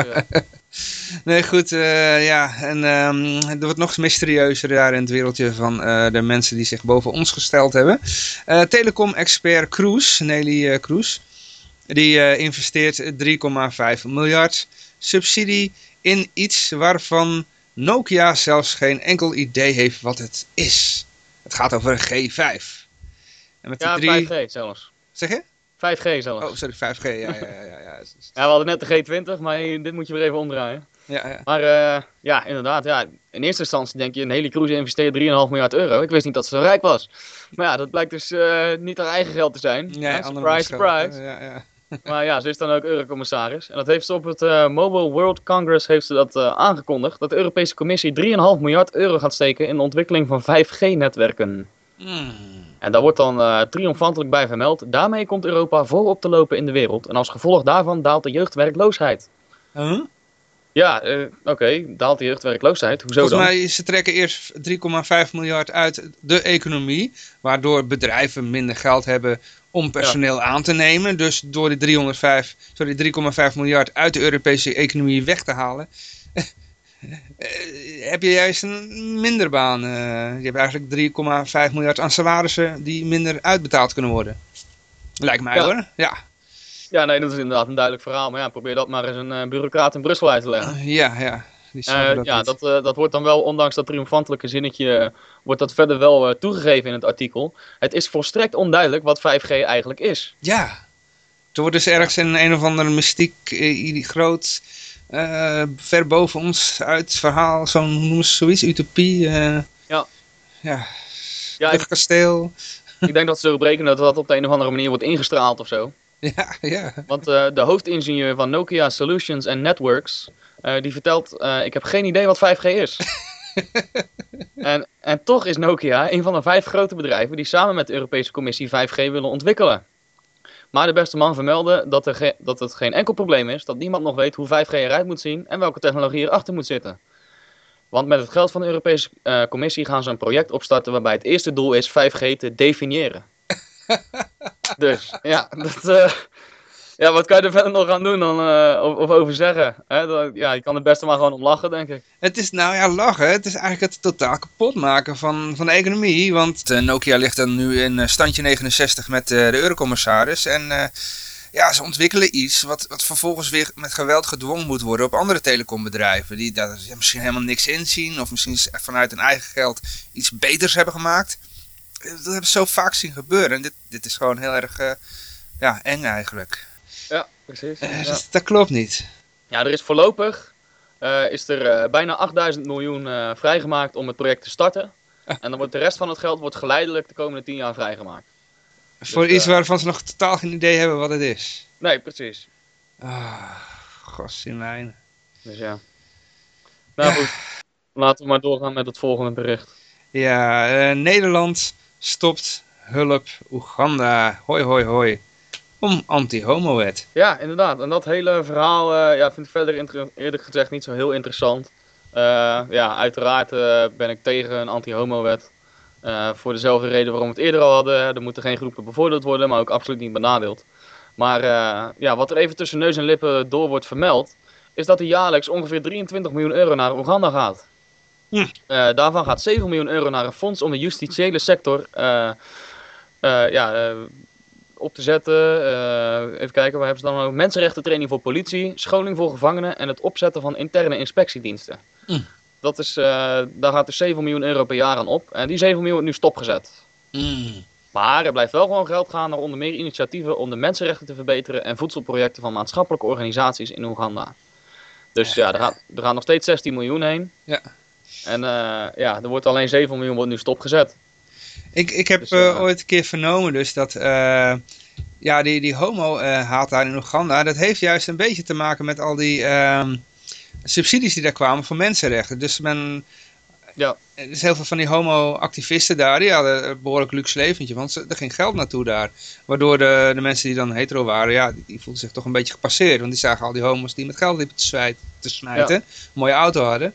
Nee, goed. ja, en er wordt nog mysterieuzer daar in het wereldje van de mensen die zich boven ons gesteld hebben. Telecom-expert Kroes, Nelly Kroes, die eh, investeert 3,5 miljard subsidie in iets waarvan Nokia zelfs geen enkel idee heeft wat het is. Het gaat over een G5. En met Ja, die drie... 5G zelfs. Zeg je? 5G zelfs. Oh, sorry, 5G. Ja, ja, ja. ja, ja. We hadden net de G20, maar dit moet je weer even omdraaien. ja, ja. Maar eh, ja, inderdaad. Ja. In eerste instantie denk je, een hele cruise investeert 3,5 miljard euro. Ik wist niet dat ze zo rijk was. Maar ja, dat blijkt dus eh, niet haar eigen geld te zijn. Ja, Ja, surprise, surprise. Ja, ja. Maar ja, ze is dan ook eurocommissaris. En dat heeft ze op het eh, Mobile World Congress heeft ze dat eh, aangekondigd. Dat de Europese Commissie 3,5 miljard euro gaat steken in de ontwikkeling van 5G-netwerken. Hmm. En daar wordt dan eh, triomfantelijk bij vermeld. Daarmee komt Europa voorop te lopen in de wereld. En als gevolg daarvan daalt de jeugdwerkloosheid. Huh? Ja, eh, oké, daalt de jeugdwerkloosheid. Hoezo Volgens dan? mij, ze trekken eerst 3,5 miljard uit de economie, waardoor bedrijven minder geld hebben om personeel aan te nemen. Dus door die 305, sorry, 3,5 miljard uit de Europese economie weg te halen, eh, heb je juist een minder baan. eh. je hebt eigenlijk 3,5 miljard aan salarissen die minder uitbetaald kunnen worden. Lijkt mij Ja. hoor. Ja, Ja, nee, dat is inderdaad een duidelijk verhaal. Maar ja, probeer dat maar eens een eh, bureaucraat in Brussel uit te leggen. ja, ja. Die Eh, snappen ja, dat, eh, dat wordt dan wel, ondanks dat triomfantelijke zinnetje, eh, wordt dat verder wel eh, toegegeven in het artikel. Het is volstrekt onduidelijk wat 5G eigenlijk is. Ja. Er wordt dus ergens in een of andere mystiek, eh, groot, eh, ver boven ons uit verhaal, zo'n, noemen ze zoiets, utopie. eh, Ja. Ja, Ja, ik, luchtkasteel. ik denk dat ze erop rekenen dat dat op de een of andere manier wordt ingestraald of zo. Ja, ja. Want eh, de hoofdingenieur van Nokia Solutions and Networks, eh, die vertelt, eh, ik heb geen idee wat 5G is. en, en toch is Nokia een van de vijf grote bedrijven die samen met de Europese Commissie 5G willen ontwikkelen. Maar de beste man vermeldde dat, er dat het geen enkel probleem is, dat niemand nog weet hoe 5G eruit moet zien en welke technologie erachter moet zitten. Want met het geld van de Europese Commissie gaan ze een project opstarten waarbij het eerste doel is 5G te definiëren. Dus ja, dat, eh, ja, wat kan je er verder nog aan doen dan, eh, of, of over zeggen? Hè? Dat- ja, je kan er best maar gewoon om lachen, denk ik. Het is nou ja, lachen. Het is eigenlijk het totaal kapot maken van, van de economie. Want Nokia ligt dan nu in eh, standje 69 met eh, de eurocommissaris. En eh, ja, ze ontwikkelen iets wat, wat vervolgens weer met geweld gedwongen moet worden op andere telecombedrijven. Die daar misschien helemaal niks inzien. Of misschien vanuit hun eigen geld iets beters hebben gemaakt. Dat hebben ze zo vaak zien gebeuren. En dit, dit is gewoon heel erg eh, ja, eng eigenlijk. Ja, precies. Eh, Ja. dat, dat klopt niet. Ja, er is voorlopig eh, is er bijna 8000 miljoen vrijgemaakt om het project te starten. En dan wordt de rest van het geld wordt geleidelijk de komende 10 jaar vrijgemaakt. Voor eh, iets waarvan ze nog totaal geen idee hebben wat het is. Nee, precies. Ah, gos in mijn. Dus ja. Nou goed, laten we maar doorgaan met het volgende bericht. Ja, Nederland stopt hulp Oeganda. Hoi, hoi, hoi. Om anti-homo-wet. Ja, inderdaad. En dat hele verhaal eh, ja, vind ik verder eerlijk gezegd niet zo heel interessant. Eh, ja, uiteraard eh, ben ik tegen een anti-homo-wet. Voor dezelfde reden waarom we het eerder al hadden. Er moeten geen groepen bevoordeeld worden, maar ook absoluut niet benadeeld. Maar ja, wat er even tussen neus en lippen door wordt vermeld, is dat er jaarlijks ongeveer 23 miljoen euro naar Oeganda gaat. Hm. Eh, daarvan gaat 7 miljoen euro naar een fonds om de justitiële sector eh, eh, ja, op te zetten. Even kijken, waar hebben ze dan ook? Mensenrechtentraining voor politie, scholing voor gevangenen en het opzetten van interne inspectiediensten. Mm. Dat is, daar gaat dus 7 miljoen euro per jaar aan op. En die 7 miljoen wordt nu stopgezet. Mm. Maar er blijft wel gewoon geld gaan naar onder meer initiatieven om de mensenrechten te verbeteren en voedselprojecten van maatschappelijke organisaties in Oeganda. Dus ja, er gaat, er gaat nog steeds 16 miljoen heen. Ja. En eh, ja, er wordt alleen 7 miljoen wordt nu stopgezet. Ik, ik heb Dus, eh, eh, ooit een keer vernomen dus dat ja, die, die homo-haat daar in Oeganda, dat heeft juist een beetje te maken met al die ehm, subsidies die daar kwamen voor mensenrechten. Dus men, Ja. er is heel veel van die homo-activisten daar, die hadden een behoorlijk luxe leventje, want ze, er ging geld naartoe daar. Waardoor de, de mensen die dan hetero waren, ja, die, die voelden zich toch een beetje gepasseerd. Want die zagen al die homo's die met geld liepen te, te smijten, een mooie auto hadden.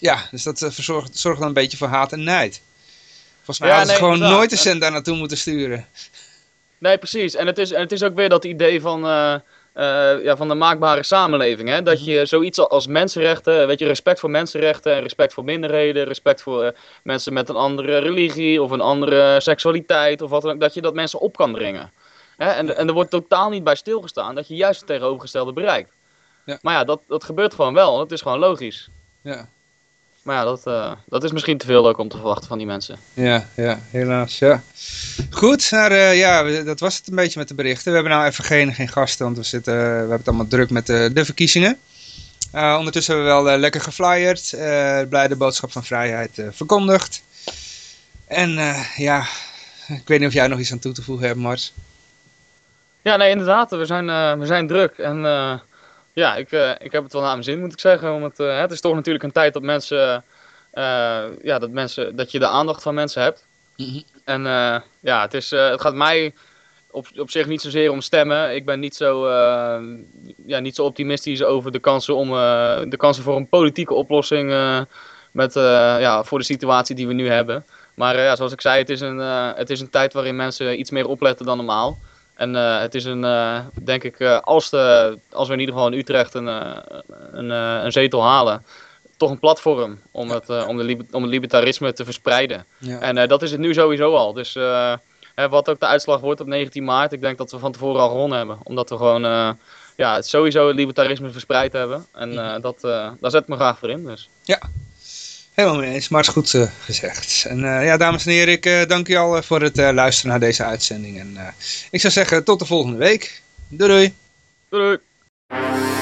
Ja, dus dat eh, verzorgt, zorgt dan een beetje voor haat en nijd. Volgens mij Ja, hadden ze nee, gewoon inderdaad. nooit een cent daar naartoe moeten sturen. Nee, precies. En het is, en het is ook weer dat idee van, eh, eh, ja, van de maakbare samenleving. Hè? Dat je zoiets als mensenrechten, weet je, respect voor mensenrechten en respect voor minderheden, respect voor mensen met een andere religie of een andere seksualiteit of wat dan ook, dat je dat mensen op kan dringen. Hè? En, en er wordt totaal niet bij stilgestaan dat je juist het tegenovergestelde bereikt. Ja. Maar ja, dat, dat gebeurt gewoon wel. Het is gewoon logisch. Ja, Maar ja, dat, eh, dat is misschien te veel ook om te verwachten van die mensen. ja, ja helaas, ja. Goed, maar eh, ja, dat was het een beetje met de berichten. We hebben nou even geen, geen gasten, want we, zitten, we hebben het allemaal druk met de, de verkiezingen. Eh, ondertussen hebben we wel eh, lekker geflyerd, eh blij de boodschap van vrijheid eh, verkondigd. En eh, ja, ik weet niet of jij nog iets aan toe te voegen hebt, Mart. Ja, nee, inderdaad. We zijn, eh, we zijn druk. En eh, ja, ik, eh, ik heb het wel naar mijn zin, moet ik zeggen. Omdat, eh, het is toch natuurlijk een tijd dat mensen, eh, ja, dat mensen, dat je de aandacht van mensen hebt. En eh, ja, het, is, het gaat mij op, op zich niet zozeer om stemmen. Ik ben niet zo, ja, niet zo optimistisch over de kansen, om, de kansen voor een politieke oplossing met, ja, voor de situatie die we nu hebben. Maar ja, zoals ik zei, het is, een, het is een tijd waarin mensen iets meer opletten dan normaal. En eh, het is een, eh, denk ik, eh, als, de, als we in ieder geval in Utrecht een, een, een zetel halen, toch een platform om het, om, de om het libertarisme te verspreiden. Ja. En dat is het nu sowieso al. Dus hè, wat ook de uitslag wordt op 19 maart, ik denk dat we van tevoren al gewonnen hebben. Omdat we gewoon ja, het sowieso het libertarisme verspreid hebben. En dat, daar zet ik me graag voor in. Dus. Helemaal mee eens, maar het is goed eh, gezegd. En eh, ja, dames en heren, ik eh, dank u al voor het luisteren naar deze uitzending. En ik zou zeggen, tot de volgende week. Doei! Doei! doei.